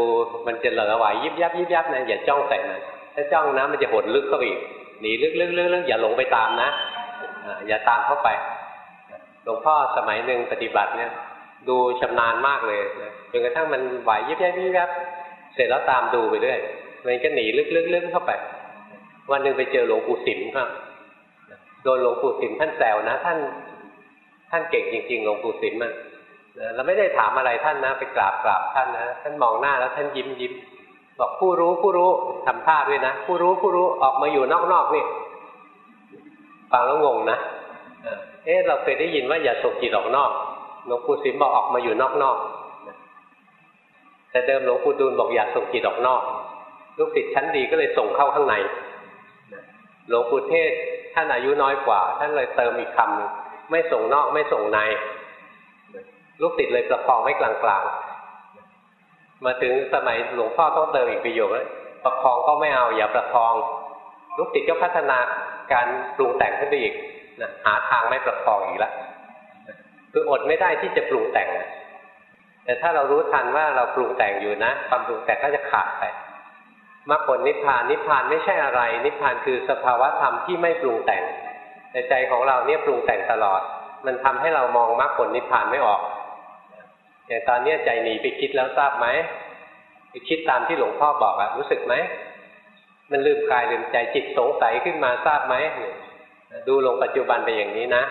มันจะเหลือไหวยิบยับยิบยับนะอย่าจ้องใส่มันถ้าจ้องนะมันจะหดลึกเข้าไปอีกหนีลึกลึกลึกลึกอย่าหลงไปตามนะอย่าตามเข้าไปหลวงพ่อสมัยหนึ่งปฏิบัติเนี่ยดูชำนาญมากเลยจนกระทั่งมันไหวยิบยับยิบยับเสร็จแล้วตามดูไปเรื่อยมันก็หนีลึกๆเข้าไป วันหนึ่งไปเจอหลวงปู่สิมก็โดนหลวงปู่สิมท่านแซวนะ ท่าน ท่านเก่งจริง ๆ หลวงปู่สิมอะเราไม่ได้ถามอะไรท่านนะ ไปกราบกราบท่านนะ ท่านมองหน้าแล้วท่านยิ้มยิ้มบอกผู้รู้ผู้รู้ทำท่าด้วยนะ ผู้รู้ผู้รู้ออกมาอยู่นอกๆนี่ฟังแล้วงงนะเอ๊ะเราเคยได้ยินว่าอย่าส่งจิตออกนอกหลวงปู่สิมบอกออกมาอยู่นอกๆแต่เดิมหลวงปู่ดูลบอกอย่าส่งจิตออกนอกลูกศิษย์ชั้นดีก็เลยส่งเข้าข้างใน หลวงปู่เทศท่านอายุน้อยกว่า ท่านเลยเติมอีกคำไม่ส่งนอกไม่ส่งในลูกศิษย์เลยประคองไว้กลางๆ มาถึงสมัยหลวงพ่อต้องเติมอีกประโยคประคองก็ไม่เอาอย่าประคอง ลูกศิษย์ก็พัฒนาการปรุงแต่งขึ้นไปอีกนะหาทางไม่ประคองอีกแล้วคืออดไม่ได้ที่จะปรุงแต่ง แต่ถ้าเรารู้ทันว่าเราปรุงแต่งอยู่นะ ความปรุงแต่งก็จะขาดไป มรรคผลนิพพานนิพพานไม่ใช่อะไร นิพพานคือสภาวะธรรมที่ไม่ปรุงแต่งแต่ใจของเราเนี่ยปรุงแต่งตลอด มันทำให้เรามองมรรคผลนิพพานไม่ออกอย่างตอนนี้ใจหนีไปคิดแล้วทราบไหมไปคิดตามที่หลวงพ่อบอกอะรู้สึกไหมมันลืมกายลืมใจจิตสงสัยขึ้นมาทราบไหมดูลงปัจจุบันไปอย่างนี้นะ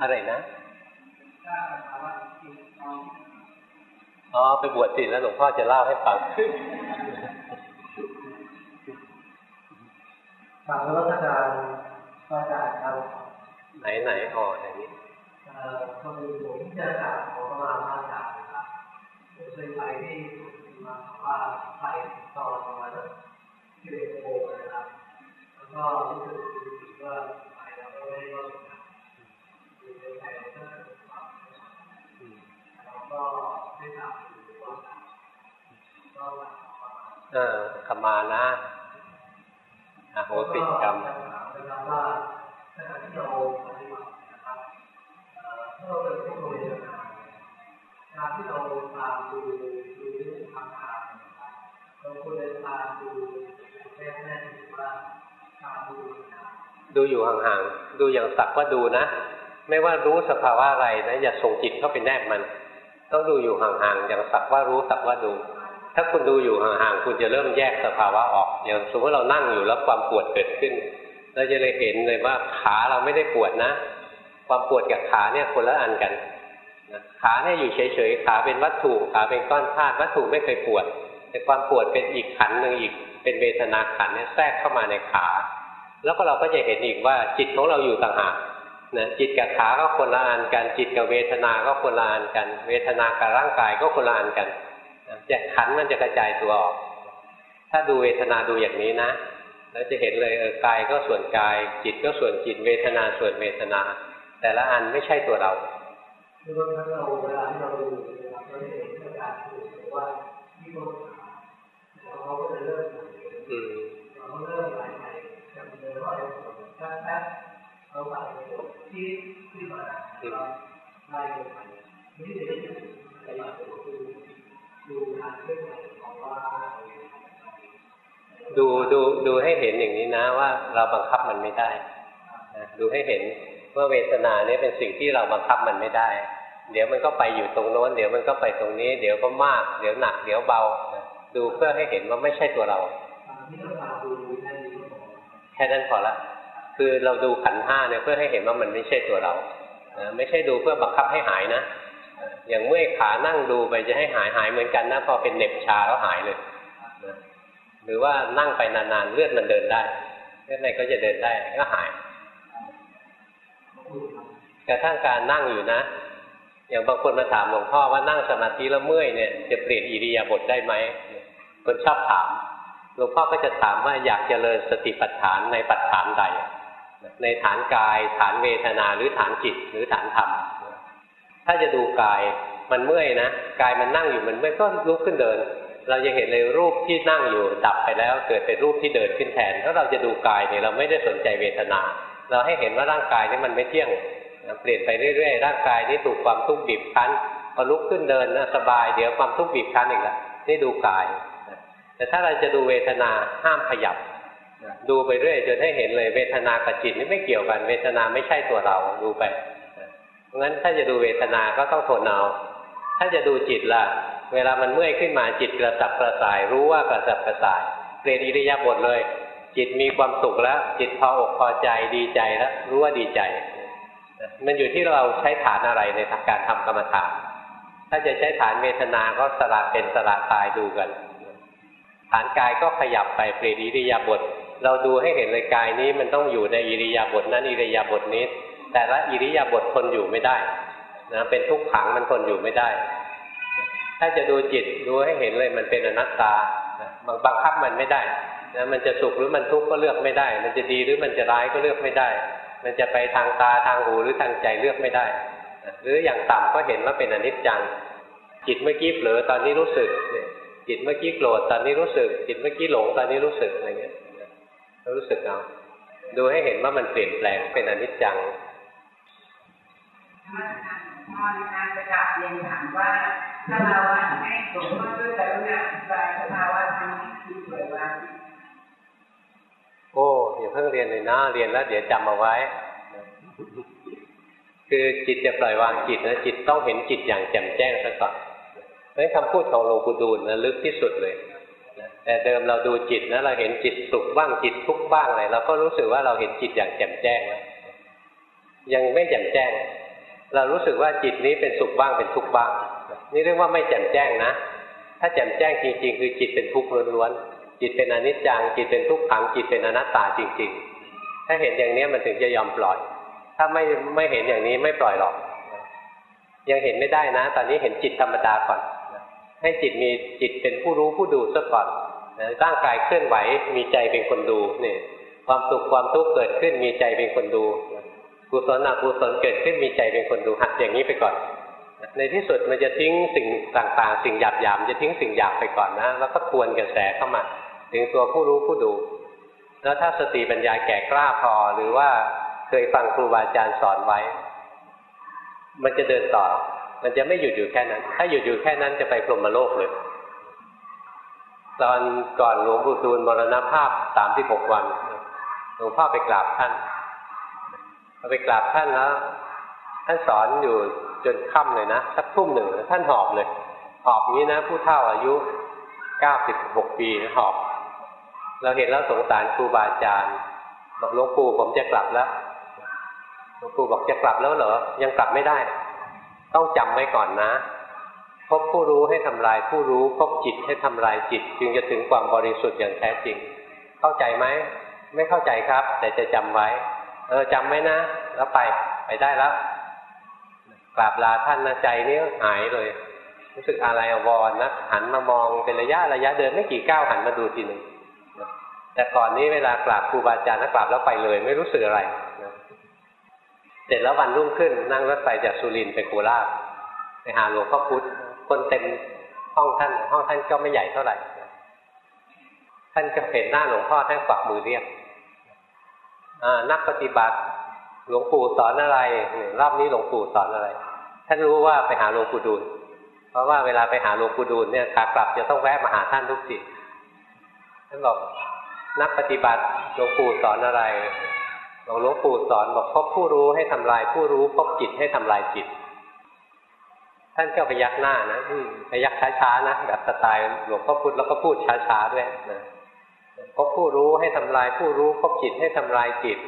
อะไรนะ อ๋อไปบวชสิแล้วหลวงพ่อจะเล่าให้ฟังฟังรัชการพระอาจารย์ครับไหนไหนอ๋ออย่างนี้เอ่อพอดีผมจะกราบขอประมาณพระอาจารย์นะครับผมเคยไปที่มาว่าไปตอนประมาณที่เด็กโงนะครับแล้วก็รู้สึกว่าไปแล้วก็ไม่ได้ว่า เออขมานะอโหสิกรรมการที่เราตามดูดูเรื่องทางทางนะครับเราควรจะตามดูแน่แน่ว่าตามดูดูอยู่ห่างๆ ดูอย่างสักว่าดูนะ ไม่ว่ารู้สภาวะอะไรนะ อย่าส่งจิตเข้าไปแนบมัน ต้องดูอยู่ห่างๆอย่างสักว่ารู้สักว่าดู ถ้าคุณดูอยู่ห่างๆคุณจะเริ่มแยกสภาวะออก อย่างสมมติเรานั่งอยู่แล้วความปวดเกิดขึ้น เราจะเลยเห็นเลยว่าขาเราไม่ได้ปวดนะ ความปวดกับขาเนี่ยคนละอันกันขาเนี่ยอยู่เฉยๆขาเป็นวัตถุขาเป็นก้อนธาตุวัตถุไม่เคยปวด แต่ความปวดเป็นอีกขันหนึ่งอีก เป็นเวทนาขันเนี่ยแทรกเข้ามาในขา แล้วก็เราก็จะเห็นอีกว่าจิตของเราอยู่ต่างหาก นะจิตกับขาก็คนละอันกัน จิตกับเวทนาก็คนละอันกัน เวทนากับร่างกายก็คนละอันกันจะขันมันจะกระจายตัวออก ถ้าดูเวทนาดูอย่างนี้นะแล้วจะเห็นเลยเออกายก็ส่วนกาย จิตก็ส่วนจิตเวทนาส่วนเวทนา แต่ละอันไม่ใช่ตัวเราคือบางครั้งเราเวลาที่เราดูเราจะเห็นการดูว่าที่ต้นขาเขาก็จะเริ่มอืมเราเริ่มไหลไปจำเลยว่าแป๊บ เราไปที่ที่มาไล่ลงไปนี่เดี๋ยวไปดูดูดูดูให้เห็นอย่างนี้นะว่าเราบังคับมันไม่ได้ดูให้เห็นว่าเวทนาเนี่ยเป็นสิ่งที่เราบังคับมันไม่ได้ เดี๋ยวมันก็ไปอยู่ตรงโน้น เดี๋ยวมันก็ไปตรงนี้ เดี๋ยวก็มาก เดี๋ยวหนัก เดี๋ยวเบา ดูเพื่อให้เห็นว่าไม่ใช่ตัวเรา แค่นั้นพอละ คือเราดูขันห้าเนี่ยเพื่อให้เห็นว่ามันไม่ใช่ตัวเราไม่ใช่ดูเพื่อบังคับให้หายนะ อย่างเมื่อยขานั่งดูไปจะให้หายหายเหมือนกันนะพอเป็นเน็บชาแล้วหายเลยหรือว่านั่งไปนานๆเลือดมันเดินได้เลือดในก็จะเดินได้ก็หายกระทั่งการนั่งอยู่นะ อย่างบางคนมาถามหลวงพ่อว่านั่งสมาธิแล้วเมื่อยเนี่ยจะเปลี่ยนอิริยาบถได้ไหมคนชอบถามหลวงพ่อก็จะถามว่าอยากจเจริญสติปัฏฐานในปัฏฐานใด ในฐานกาย ฐานเวทนาหรือฐานจิตหรือฐานธรรมถ้าจะดูกายมันเมื่อยนะกายมันนั่งอยู่มันเมื่อยก็ลุกขึ้นเดิน เราจะเห็นเลยรูปที่นั่งอยู่ดับไปแล้วเกิดเป็นรูปที่เดินขึ้นแทนถ้าเราจะดูกายเนี่ยเราไม่ได้สนใจเวทนา เราให้เห็นว่าร่างกายนี่มันไม่เที่ยงเปลี่ยนไปเรื่อยๆร่างกายนี้ถูกความทุกข์บีบคั้นพอลุกขึ้นเดินนะสบายเดี๋ยวความทุกข์บีบคั้นอีกแล้วนี่ดูกายแต่ถ้าเราจะดูเวทนาห้ามขยับ ดูไปเรื่อยจนให้เห็นเลยเวทนากับจิตนี่ไม่เกี่ยวกัน เวทนาไม่ใช่ตัวเราดูไปราะงั้นถ้าจะดูเวทนาก็ต้องทนเอาถ้าจะดูจิตล่ะ เวลามันเมื่อยขึ้นมาจิตกระสับกระส่าย รู้ว่ากระสับกระส่ายเปลี่ยนอิริยาบถเลย จิตมีความสุขแล้ว จิตพออกพอใจดีใจแล้วรู้ว่าดีใจ มันอยู่ที่เราใช้ฐานอะไรในทางการทำกรรมฐาน ถ้าจะใช้ฐานเวทนาก็สละเป็นสละตายดูกัน ฐานกายก็ขยับไปเปลี่ยนอิริยาบถ เราดูให้เห็นเลยกายนี้มันต้องอยู่ในอิริยาบถนั้นอิริยาบถนี้ แต่ละอิริยาบถทนอยู่ไม่ได้นะเป็นทุกขังมันทนอยู่ไม่ได้ ถ้าจะดูจิตดูให้เห็นเลยมันเป็นอนัตตาบังบังคับมันไม่ได้นะมันจะสุขหรือมันทุกข์ก็เลือกไม่ได้ มันจะดีหรือมันจะร้ายก็เลือกไม่ได้ มันจะไปทางตาทางหูหรือทางใจเลือกไม่ได้ หรืออย่างต่ำก็เห็นว่าเป็นอนิจจัง จิตเมื่อกี้เผลอตอนนี้รู้สึกจิตเมื่อกี้โกรธตอนนี้รู้สึก จิตเมื่อกี้หลงตอนนี้รู้สึกอะไรเงี้ย รู้สึกเอาดูให้เห็นว่ามันเปลี่ยนแปลงเป็นอนิจจังพ่อนะคะจะกลับเรียนถามว่าถ้าเราให้หลวงพ่อช่วยกรุณาอธิบายสภาวะทางจิตเกิดว่าโอ้อย่าเพิ่งเรียนเลยนะเรียนแล้ว เดี๋ยวจำเอาไว้ คือจิตจะปล่อยวางจิตนะจิตต้องเห็นจิตอย่างแจ่มแจ้งซะก่อนเพราะคำพูดของหลวงปู่ดูลนะลึกที่สุดเลย แต่เดิมเราดูจิตนะเราเห็นจิตสุขบ้างจิตทุกข์บ้างอะไรเราก็รู้สึกว่าเราเห็นจิตอย่างแจ่มแจ้งแล้วยังไม่แจ่มแจ้ง เรารู้สึกว่าจิตนี้เป็นสุขบ้างเป็นทุกข์บ้าง นี่เรียกว่าไม่แจ่มแจ้งนะ ถ้าแจ่มแจ้งจริงๆ คือจิตเป็นทุกข์ล้วนๆจิตเป็นอนิจจังจิตเป็นทุกขังจิตเป็นอนัตตาจริง ๆ ถ้าเห็นอย่างนี้มันถึงจะยอมปล่อย ถ้าไม่ไม่เห็นอย่างนี้ไม่ปล่อยหรอก ยังเห็นไม่ได้นะ ตอนนี้เห็นจิตธรรมดาก่อน ให้จิตมีจิตเป็นผู้รู้ผู้ดูซะก่อนร่างกายเคลื่อนไหวมีใจเป็นคนดูนี่ความสุขความทุกข์เกิดขึ้นมีใจเป็นคนดูกุศลอกุศลเกิดขึ้นมีใจเป็นคนดูหัดอย่างนี้ไปก่อน ในที่สุดมันจะทิ้งสิ่งต่างๆ สิ่งหยาบๆจะทิ้งสิ่งหยาบไปก่อนนะ แล้วก็ทวนกระแสเข้ามา ถึงตัวผู้รู้ผู้ดู แล้วถ้าสติปัญญาแก่กล้าพอหรือว่าเคยฟังครูบาอาจารย์สอนไว้ มันจะเดินต่อ มันจะไม่หยุดอยู่แค่นั้น ถ้าหยุดอยู่แค่นั้นจะไปพรหมโลกเลย ตอนก่อนหลวงปู่ดูลมรณภาพสามที่หกวันหลวงพ่อไปกราบท่านไปกราบท่านแล้วท่านสอนอยู่จนค่ำเลยนะสักทุ่มหนึ่งท่านหอบเลยหอบนี้นะ ผู้เฒ่าอายุเก้าสิบหกปีหอบ เราเห็นแล้วสงสารครูบาอาจารย์บอกหลวงปู่ผมจะกลับแล้วหลวงปู่บอกจะกลับแล้วเหรอยังกลับไม่ได้ ต้องจำไว้ก่อนนะ พบผู้รู้ให้ทำลายผู้รู้ พบจิตให้ทำลายจิต จึงจะถึงความบริสุทธิ์อย่างแท้จริง เข้าใจไหม ไม่เข้าใจครับ แต่จะจำไว้ เออจำไว้นะ แล้วไปไปได้แล้วกราบลาท่านนะใจนี้หายเลย รู้สึกอะไรอววรนะหันมามองเป็นระยะระยะเดินไม่กี่ก้าวหันมาดูทีหนึ่งแต่ก่อนนี้เวลากราบครูบาอาจารย์นะกราบแล้วไปเลย ไม่รู้สึกอะไร เสร็จแล้ววันรุ่งขึ้น นั่งรถไฟจากสุรินไปโคราชไปหาหลวงพ่อพุธคนเต็มห้องท่านห้องท่านก็ไม่ใหญ่เท่าไหร่ ท่านก็เห็นหน้าหลวงพ่อท่านกวักมือเรียกนักปฏิบัติหลวงปู่สอนอะไรรอบนี้หลวงปู่สอนอะไร ท่านรู้ว่าไปหาหลวงปู่ดูลเพราะว่าเวลาไปหาหลวงปู่ดูลเนี่ยขากลับจะต้องแวะมาหาท่านทุกทีท่านบอกนักปฏิบัติหลวงปู่สอนอะไร หลวงปู่สอนบอกพบผู้รู้ให้ทำลายผู้รู้พบจิตให้ทำลายจิต ท่านก็พยักหน้านะพยักช้าๆนะแบบสไตล์หลวงพ่อพุธแล้วก็พูดช้าๆด้วยนะพบผู้รู้ให้ทำลายผู้รู้พบจิตให้ทำลายจิต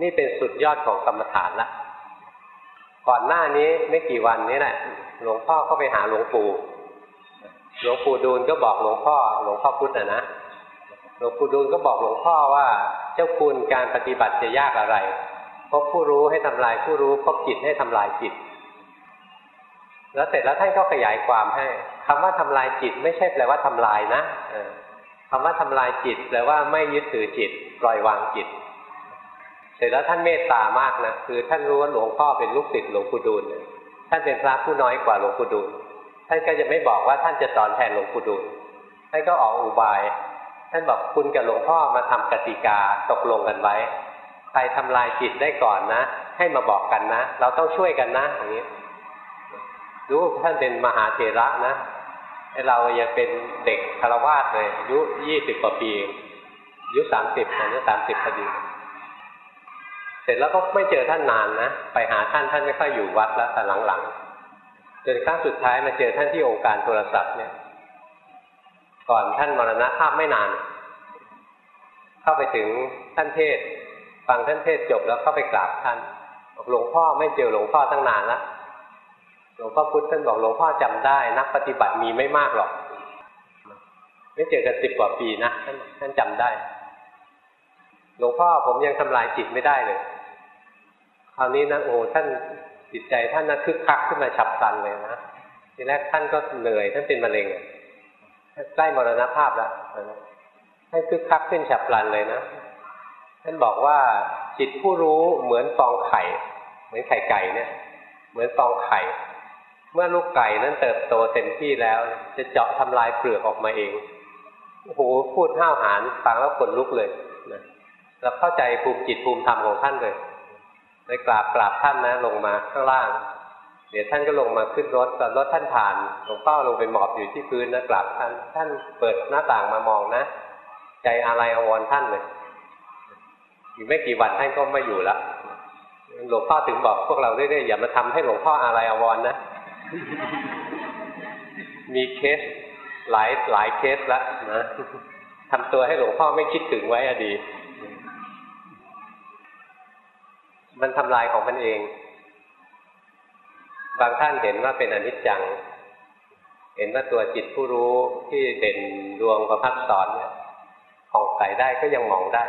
นี่เป็นสุดยอดของกรรมฐานละก่อนหน้านี้ไม่กี่วันนี้แหละหลวงพ่อก็ไปหาหลวงปู่หลวงปู่ดูลก็บอกหลวงพ่อหลวงพ่อพุทธนะนะ หลวงปู่ดูลก็บอกหลวงพ่อว่าเจ้าคุณการปฏิบัติจะยากอะไรพบผู้รู้ให้ทำลายผู้รู้พบจิตให้ทำลายจิต แล้วเสร็จแล้วท่านก็ขยายความให้คำว่าทำลายจิต ไม่ใช่แปลว่าทำลายนะคำว่าทำลายจิตแปลว่าไม่ยึดถือจิต ปล่อยวางจิต เสร็จแล้วท่านเมตตามากนะคือท่านรู้ว่าหลวงพ่อเป็นลูกศิษย์หลวงปู่ดูลท่านเป็นพระผู้น้อยกว่าหลวงปู่ดูลท่านก็จะไม่บอกว่าท่านจะสอนแทนหลวงปู่ดูลท่านก็ออกอุบาย ท่านบอกคุณกับหลวงพ่อมาทำกติกาตกลงกันไว้ ใครทำลายจิตได้ก่อนนะ ให้มาบอกกันนะ เราต้องช่วยกันนะอย่างนี้รู้ท่านเป็นมหาเถระนะเรายังเป็นเด็กคารวาสเลยอายุยี่สิบกว่าปีอายุสามสิบอายุสามสิบพอดีเสร็จแล้วก็ไม่เจอท่านนานนะ ไปหาท่านท่านไม่ค่อยอยู่วัดแล้วแต่หลังๆจนครั้งสุดท้ายมาเจอท่านที่องค์การโทรศัพท์เนี่ย ก่อนท่านมรณภาพไม่นาน เข้าไปถึงท่านเทศ ฟังท่านเทศจบแล้วเข้าไปกราบท่านบอกหลวงพ่อไม่เจอหลวงพ่อตั้งนานแล้วหลวงพ่อพุธท่านบอกหลวงพ่อจำได้ นักปฏิบัติมีไม่มากหรอก ไม่เจอกันสิบกว่าปีนะท่านท่านจำได้ หลวงพ่อผมยังทำลายจิตไม่ได้เลยคราวนี้นะโอ้ท่านจิตใจท่านนะคึกคักขึ้นมาฉับพลันเลยนะทีแรกท่านก็เหนื่อยท่านเป็นมะเร็ง ใกล้มรณภาพแล้วท่านคึกคักขึ้นฉับพลันเลยนะท่านบอกว่าจิตผู้รู้เหมือนฟองไข่ เหมือนไข่ไก่เนี่ย เหมือนฟองไข่ เมื่อลูกไก่นั้นเติบโตเต็มที่แล้ว จะเจาะทำลายเปลือกออกมาเองโอ้โหพูดห้าวหาญฟังแล้วขนลุกเลยนะเราเข้าใจภูมิจิตภูมิธรรมของท่านเลยไปกราบกราบท่านนะ ลงมาข้างล่าง ดี๋ยวท่านก็ลงมาขึ้นรถตอนรถท่านผ่านหลวงพ่อลงไปหมอบอยู่ที่พื้นนะกราบท่านท่านเปิดหน้าต่างมามองนะ ใจอะไรอววรท่านเลยอีกไม่กี่วันท่านก็ไม่อยู่แล้วหลวงพ่อถึงบอกพวกเราเรื่อยๆอย่ามาทำให้หลวงพ่ออะไรอววรนะ มีเคสหลายหลายเคสแล้วนะทำตัวให้หลวงพ่อไม่คิดถึงไว้อดีมันทำลายของมันเอง บางท่านเห็นว่าเป็นอนิจจัง เห็นว่าตัวจิตผู้รู้ที่เด่นดวงประพัดสอนเนี่ยผ่องใสได้ก็ยังมองได้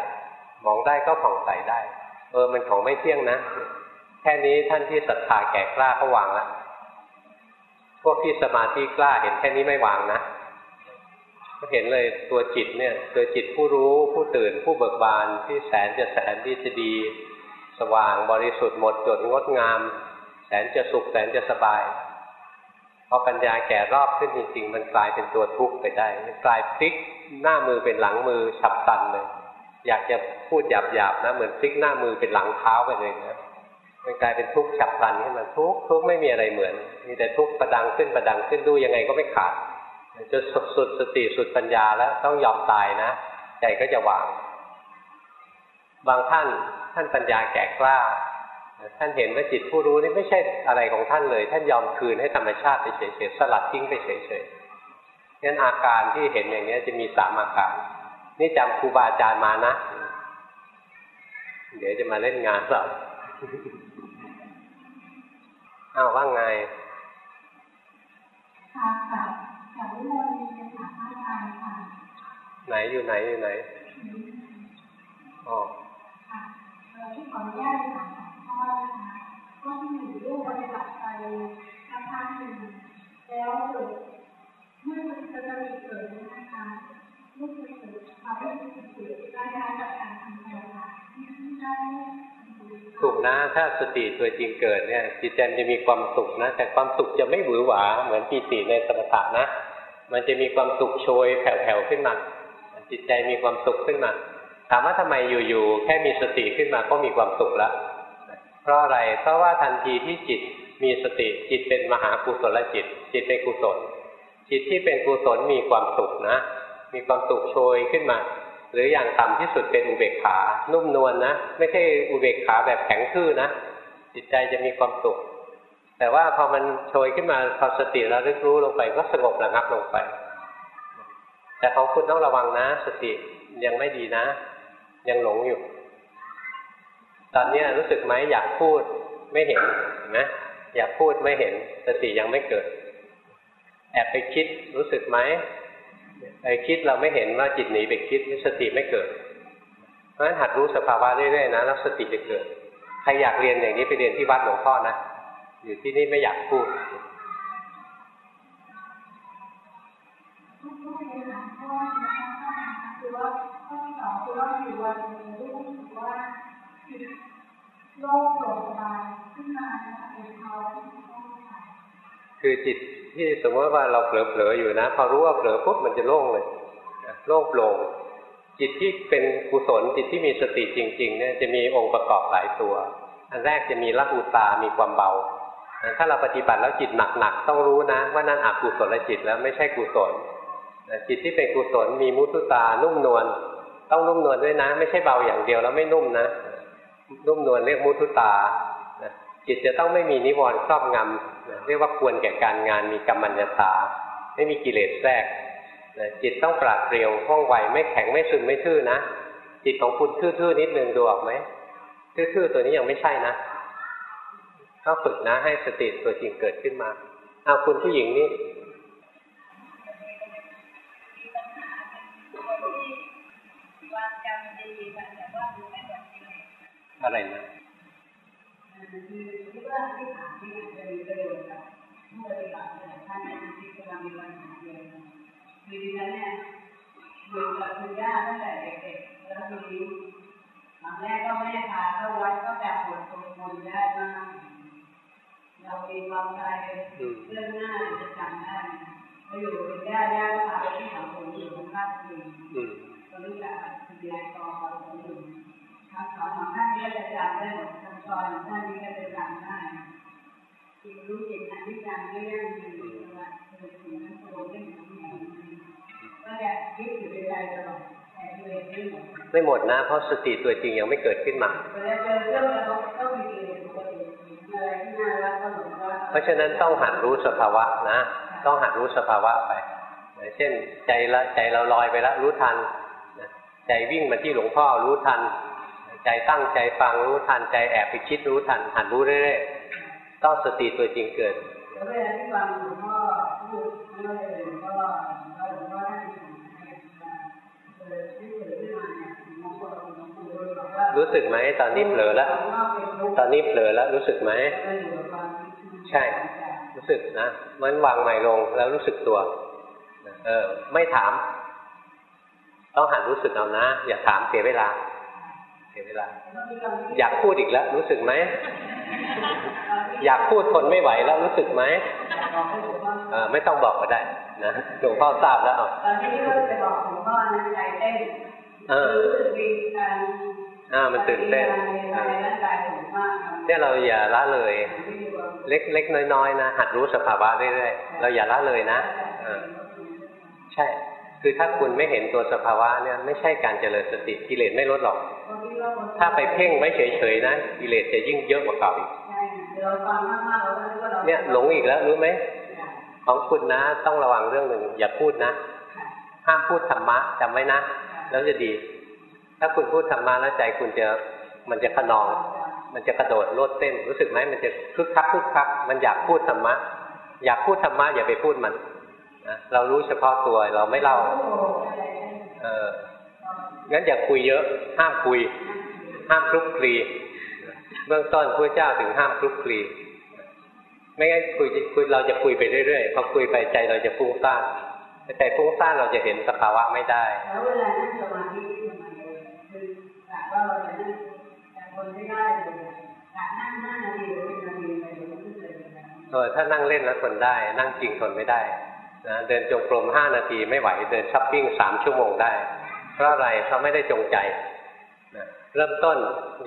มองได้ก็ผ่องใสได้ เออมันของไม่เที่ยงนะ แค่นี้ท่านที่ศรัทธาแก่กล้าก็วางแล้วพวกที่สมาธิกล้าเห็นแค่นี้ไม่วางนะก็เห็นเลยตัวจิตเนี่ย ตัวจิตผู้รู้ผู้ตื่นผู้เบิกบานที่แสนจะแสนที่จะดี สว่างบริสุทธิ์หมดจดงดงาม แสนจะสุขแสนจะสบายพอปัญญาแก่รอบขึ้นจริง ๆ มันกลายเป็นตัวทุกข์ไปได้กลายพลิกหน้ามือเป็นหลังมือฉับพลันเลย อยากจะพูดหยาบๆนะเหมือนพลิกหน้ามือเป็นหลังเท้าไปเลยนะมันกลายเป็นทุกข์ฉับพลันขึ้นมาทุกข์ทุกข์ไม่มีอะไรเหมือน มีแต่ทุกข์ประดังขึ้นประดังขึ้นดูยังไงก็ไม่ขาดจะสุดสุดสติสุดปัญญาแล้วต้องยอมตายนะใจก็จะวาง บางท่านท่านปัญญาแก่กล้า ท่านเห็นว่าจิตผู้รู้นี่ไม่ใช่อะไรของท่านเลย ท่านยอมคืนให้ธรรมชาติไปเฉยๆสลัดทิ้งไปเฉยๆงั้นอาการที่เห็นอย่างนี้จะมีสามอาการ นี่จำครูบาอาจารย์มานะ เดี๋ยวจะมาเล่นงานเราอ้าวว่าไงค่ะค่ะค่ะวิโมลีจะถามอาจารย์ค่ะ ไหนอยู่ไหนอยู่ไหนอ๋อค่ะเอ่อที่ขออนุญาตถามสอง ข้อนะคะก็ที่หนึ่งลูกปฏิบัติไปสักพักหนึ่งแล้วเกิดเมื่อมันจะจะมีเกิดนะคะลูกจะเกิดความรู้สึกเกิดได้ได้จากการทำงานค่ะที่ได้ถูกนะถ้าสติตัวจริงเกิดเนี่ยจิตใจจะมีความสุขนะ แต่ความสุขจะไม่หวือหวา เหมือนปีติในสมถะนะ มันจะมีความสุขโชยแผ่วๆขึ้นมาจิตใจมีความสุขขึ้นมาถามว่าทำไมอยู่ๆแค่มีสติขึ้นมาก็มีความสุขแล้ว เพราะอะไรเพราะว่าทันทีที่จิตมีสติจิตเป็นมหากุศลจิต จิตเป็นกุศล จิตที่เป็นกุศลมีความสุขนะ มีความสุขโชยขึ้นมา หรืออย่างต่ำที่สุดเป็นอุเบกขา นุ่มนวลนะไม่ใช่อุเบกขาแบบแข็งทื่อนะ จิตใจจะมีความสุข แต่ว่าพอมันโชยขึ้นมาพอสติแล้วรึกรู้ลงไปก็สงบระงับลงไป แต่ของคุณต้องระวังนะ สติยังไม่ดีนะ ยังหลงอยู่ ตอนนี้รู้สึกไหมอยากพูดไม่เห็นนะอยากพูดไม่เห็นสติยังไม่เกิด แอบไปคิดรู้สึกไหมไปคิดเราไม่เห็นว่าจิตหนีไปคิดสติไม่เกิด เพราะฉะนั้นหัดรู้สภาวะเรื่อยๆนะแล้วสติจะเกิด ใครอยากเรียนอย่างนี้ไปเรียนที่วัดหลวงพ่อนะอยู่ที่นี่ไม่อยากพูดคือว่าข้อที่สองคือว่าอยู่วันนึ่งรู้สึกว่า โล่งโปร่งสบายขึ้นมาเป็นเขาคือจิตที่สมมติว่าเราเผลอๆอยู่นะ พอรู้ว่าเผลอปุ๊บมันจะโล่งเลยโล่งโปร่งจิตที่เป็นกุศลจิตที่มีสติจริง ๆ เนี่ยจะมีองค์ประกอบหลายตัว อันแรกจะมีละอุตามีความเบา ถ้าเราปฏิบัติแล้วจิตหนักๆต้องรู้นะ ว่านั่นอกุศลจิตแล้วไม่ใช่กุศลจิตที่เป็นกุศลมีมุทุตานุ่มนวลต้องนุ่มนวลด้วยนะ ไม่ใช่เบาอย่างเดียวแล้วไม่นุ่มนะ นุ่มนวลเรียกมุทุตาจิตจะต้องไม่มีนิวรณ์ครอบงำเรียกว่าควรแก่การงานมีกรรมัญญาตา ไม่มีกิเลสแทรกจิตต้องปราดเปรียวว่องไวไม่แข็งไม่ซึมไม่ทื่อนะ จิตของคุณทื่อๆนิดนึงดูออกไหมทื่อๆตัวนี้ยังไม่ใช่นะต้องฝึกนะ ให้สติตัวจริงเกิดขึ้นมาเอาคุณผู้หญิงนี่อะไรนะคิดว่าที่ถามที่อาจจะมีประโยชน์กับผู้ปฏิบั ติหลายท่านที่กำลังมีปัญหาเดียวกันคือดิฉันเนี่ยอยู่กับคุณย่าตั้งแต่เด็กๆแล้วทีนี้ตอนแรกก็ไม่ได้พาเข้าวัดก็แต่ปวดตรงบนได้มากเรามีความใจเรื่องหน้าจะจำได้พออยู่กับย่าย่าก็พาไปที่เขาผมอยู่ตรงราชบุรีอืมตอนนี้จะคุณยายตองเราอยู่ ทางสอนของท่านนี้ก็จะจำได้หมดทางซอยของท่านนี้ก็จะจำได้จิตรู้จิตอนิจจังไม่ยั่งยืนว่าเกิดสิ่งนั้นโตขึ้นของแห่งก็จะยึดอยู่ในใจตลอดแต่เองไม่หมดไม่หมดนะ เพราะสติตัวจริงยังไม่เกิดขึ้นมาเวลาเจอเรื่องแล้วต้องมีกิเลสปกติอะไรที่น่ารักก็หลงรักเพราะฉะนั้นต้องหัดรู้สภาวะนะ ต้องหัดรู้สภาวะไปเช่นใจละใจเราลอยไปแล้วรู้ทัน ใจวิ่งมาที่หลวงพ่อรู้ทัน ใจตั้งใจฟังรู้ทันใจแอบไปคิดรู้ทันหัดรู้เรื่อยๆต้องสติตัวจริงเกิดแล้วเวลาที่ฟังหลวงพ่อพูดเป็นหลวงพ่องอท่านที่สั่งให้เออที่เกิดขึ้นมาเนี่ยหลวงพ่อหลวงปู่บอกว่ารู้สึกไหมตอนนี้เผลอแล้ว ตอนนี้เผลอแล้วรู้สึกไหม ใช่ รู้สึกนะมันวางใหม่ลงแล้วรู้สึกตัว เออ ไม่ถาม ต้องหัดรู้สึกเอานะ อย่าถามเสียเวลา สียเวลา อยากพูดอีกแล้ว รู้สึกไหม อยากพูดทนไม่ไหวแล้วรู้สึกไหมเออไม่ต้องบอกก็ได้นะหลวงพ่อทราบแล้วเอาตอนที่เราจะบอกหลวงพ่อนะใจเต้นเออรู้สึกมีการอ่ามันตื่นเต้นในร่างกายผมมากเนี่ยเราอย่าละเลย เล็กเล็กน้อยๆนะหัดรู้สภาวะเรื่อยๆเราอย่าละเลยนะเออใช่ คือถ้าคุณไม่เห็นตัวสภาวะเนี่ยไม่ใช่การเจริญสติกิเลสไม่ลดหรอก ถ้าไปเพ่งไว้เฉยๆนะกิเลสจะยิ่งเยอะกว่าเก่าอีกเราฟังมากๆเราก็รู้ว่าเราเนี่ยหลงอีกแล้วรู้ไหมของคุณนะต้องระวังเรื่องหนึ่งอย่าพูดนะ ห้ามพูดธรรมะจำไว้นะ แล้วจะดี ถ้าคุณพูดธรรมะแล้วใจคุณจะมันจะขนอง มันจะกระโดดโลดเต้นรู้สึกไหมมันจะคึกคักคึกคักมันอยากพูดธรรมะอยากพูดธรรมะอย่าไปพูดมัน นะเรารู้เฉพาะตัวเราไม่เล่า เอองั้นอย่าคุยเยอะ ห้ามคุย ห้ามคลุกคลี เบื้องต้นพระเจ้าถึงห้ามคลุกคลี ไม่งั้นคุยคุยเราจะคุยไปเรื่อยๆ พอคุยไปใจเราจะฟุ้งซ่านใจฟุ้งซ่านเราจะเห็นสภาวะไม่ได้ แล้วเวลานั่งสมาธิที่ทำไมคือแบบว่าเราจะนั่งแต่คนไม่ได้เลยการนั่งห้านาทีหรือเป็นนาทีไปเดี๋ยวมันก็เกิดอะเออถ้านั่งเล่นแล้วทนได้ นั่งจริงทนไม่ได้ นะเดินจงกรมห้านาทีไม่ไหวเดินช้อปปิ้งสามชั่วโมงได้ เพราะอะไรเขาไม่ได้จงใจนะเริ่มต้น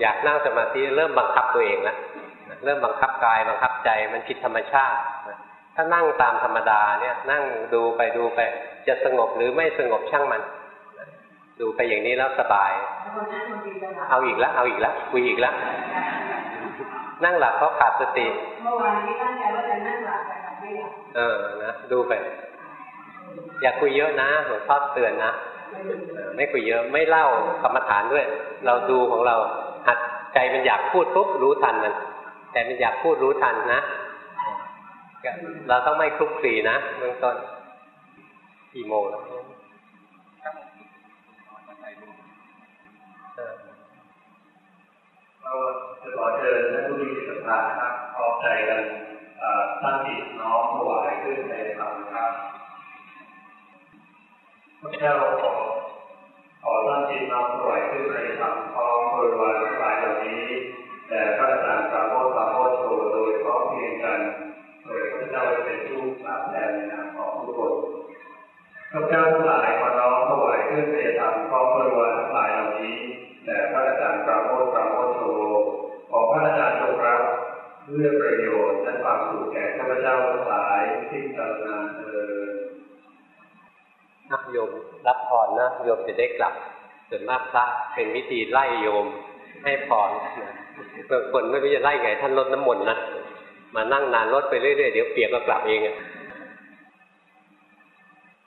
อยากนั่งสมาธิเริ่มบังคับตัวเองแล้วนะเริ่มบังคับกายบังคับใจมันผิดธรรมชาตินะถ้านั่งตามธรรมดาเนี่ยนั่งดูไปดูไป จะสงบหรือไม่สงบช่างมันนะดูไปอย่างนี้แล้วสบายแล้วคนนั่งคนดีจะหลับเอาอีกแล้ว เอาอีกแล้ว คุยอีกแล้ว นั่งหลับเพราะขาดสติ เมื่อวานนี้ตั้งใจว่าจะนั่งหลับแต่กลับไม่หลับ เออ นะ ดูไป อย่าคุยเยอะนะหลวงพ่อเตือนนะไม่คุยเยอะไม่เล่ากรรมฐานด้วย เราดูของเราหัดใจมันอยากพูดปุ๊บรู้ทันมันแต่มันอยากพูดรู้ทันนะเราต้องไม่คลุกคลีนะเบื้องต้นกี่โมงแล้วเออเราจะขอเชิญท่านผู้มีจิตศรัทธานะครับพร้อมใจกันเอ่อตั้งจิตน้อมถวายขึ้นในธรรมนะครับ พระเจ้าขอขอตั้งจิตมาปล่อยขึ้นในธรรมพร้อมบริวารทั้งหลายเหล่านี้แต่พระอาจารย์ปราโมทปราโมทโชโดยพร้อมเพียงกันโดยพระเจ้าเป็นผู้ตรัสแทนในนามของทุกคนพระเจ้า พรนะโยมจะได้กลับส่วนมากพระเป็นวิธีไล่โยมให้พรนบางคนไม่รู้จะไล่ไงท่านลดน้ำมนต์นะมานั่งนานลดไปเรื่อยๆเดี๋ยวเปียกก็กลับเองอะ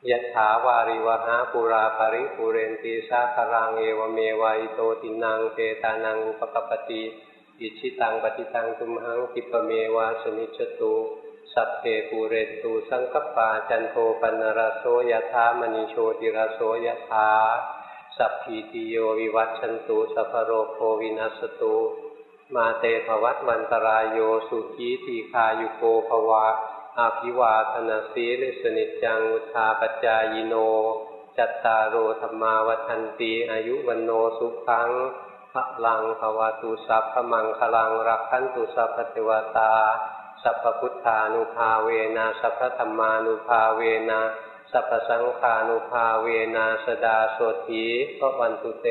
ยะถาวาริวหาปุราปริปุเรนตีสาคารังเอวเมวายโตตินังเปตานังอุปกปติอิชิตังปฏิตังตุมหังกิปเมวาสมิจจตุ สัพเพปูเรตูสังกปปาจันโทปันนรโสยถามณิโชติรโสยถาสัพพีติโยวิวัตชันตุสัพโรโควินัสตุมาเตภวัตวันตรายโยสุขีทีคายุโกภวะอาภิวาธนาสีลิสนิจังุทาปจายโน จัตตารโอธรรมาวันตีอายุวันโนสุขังพลังภวาตุสัพพมังคลังรักขันตุสัพพเทวตา สัพพุทธานุภาเวนะสัพพธรรมานุภาเวนะสัพพสังฆานุภาเวนะสดาโสตีพระวันตุเต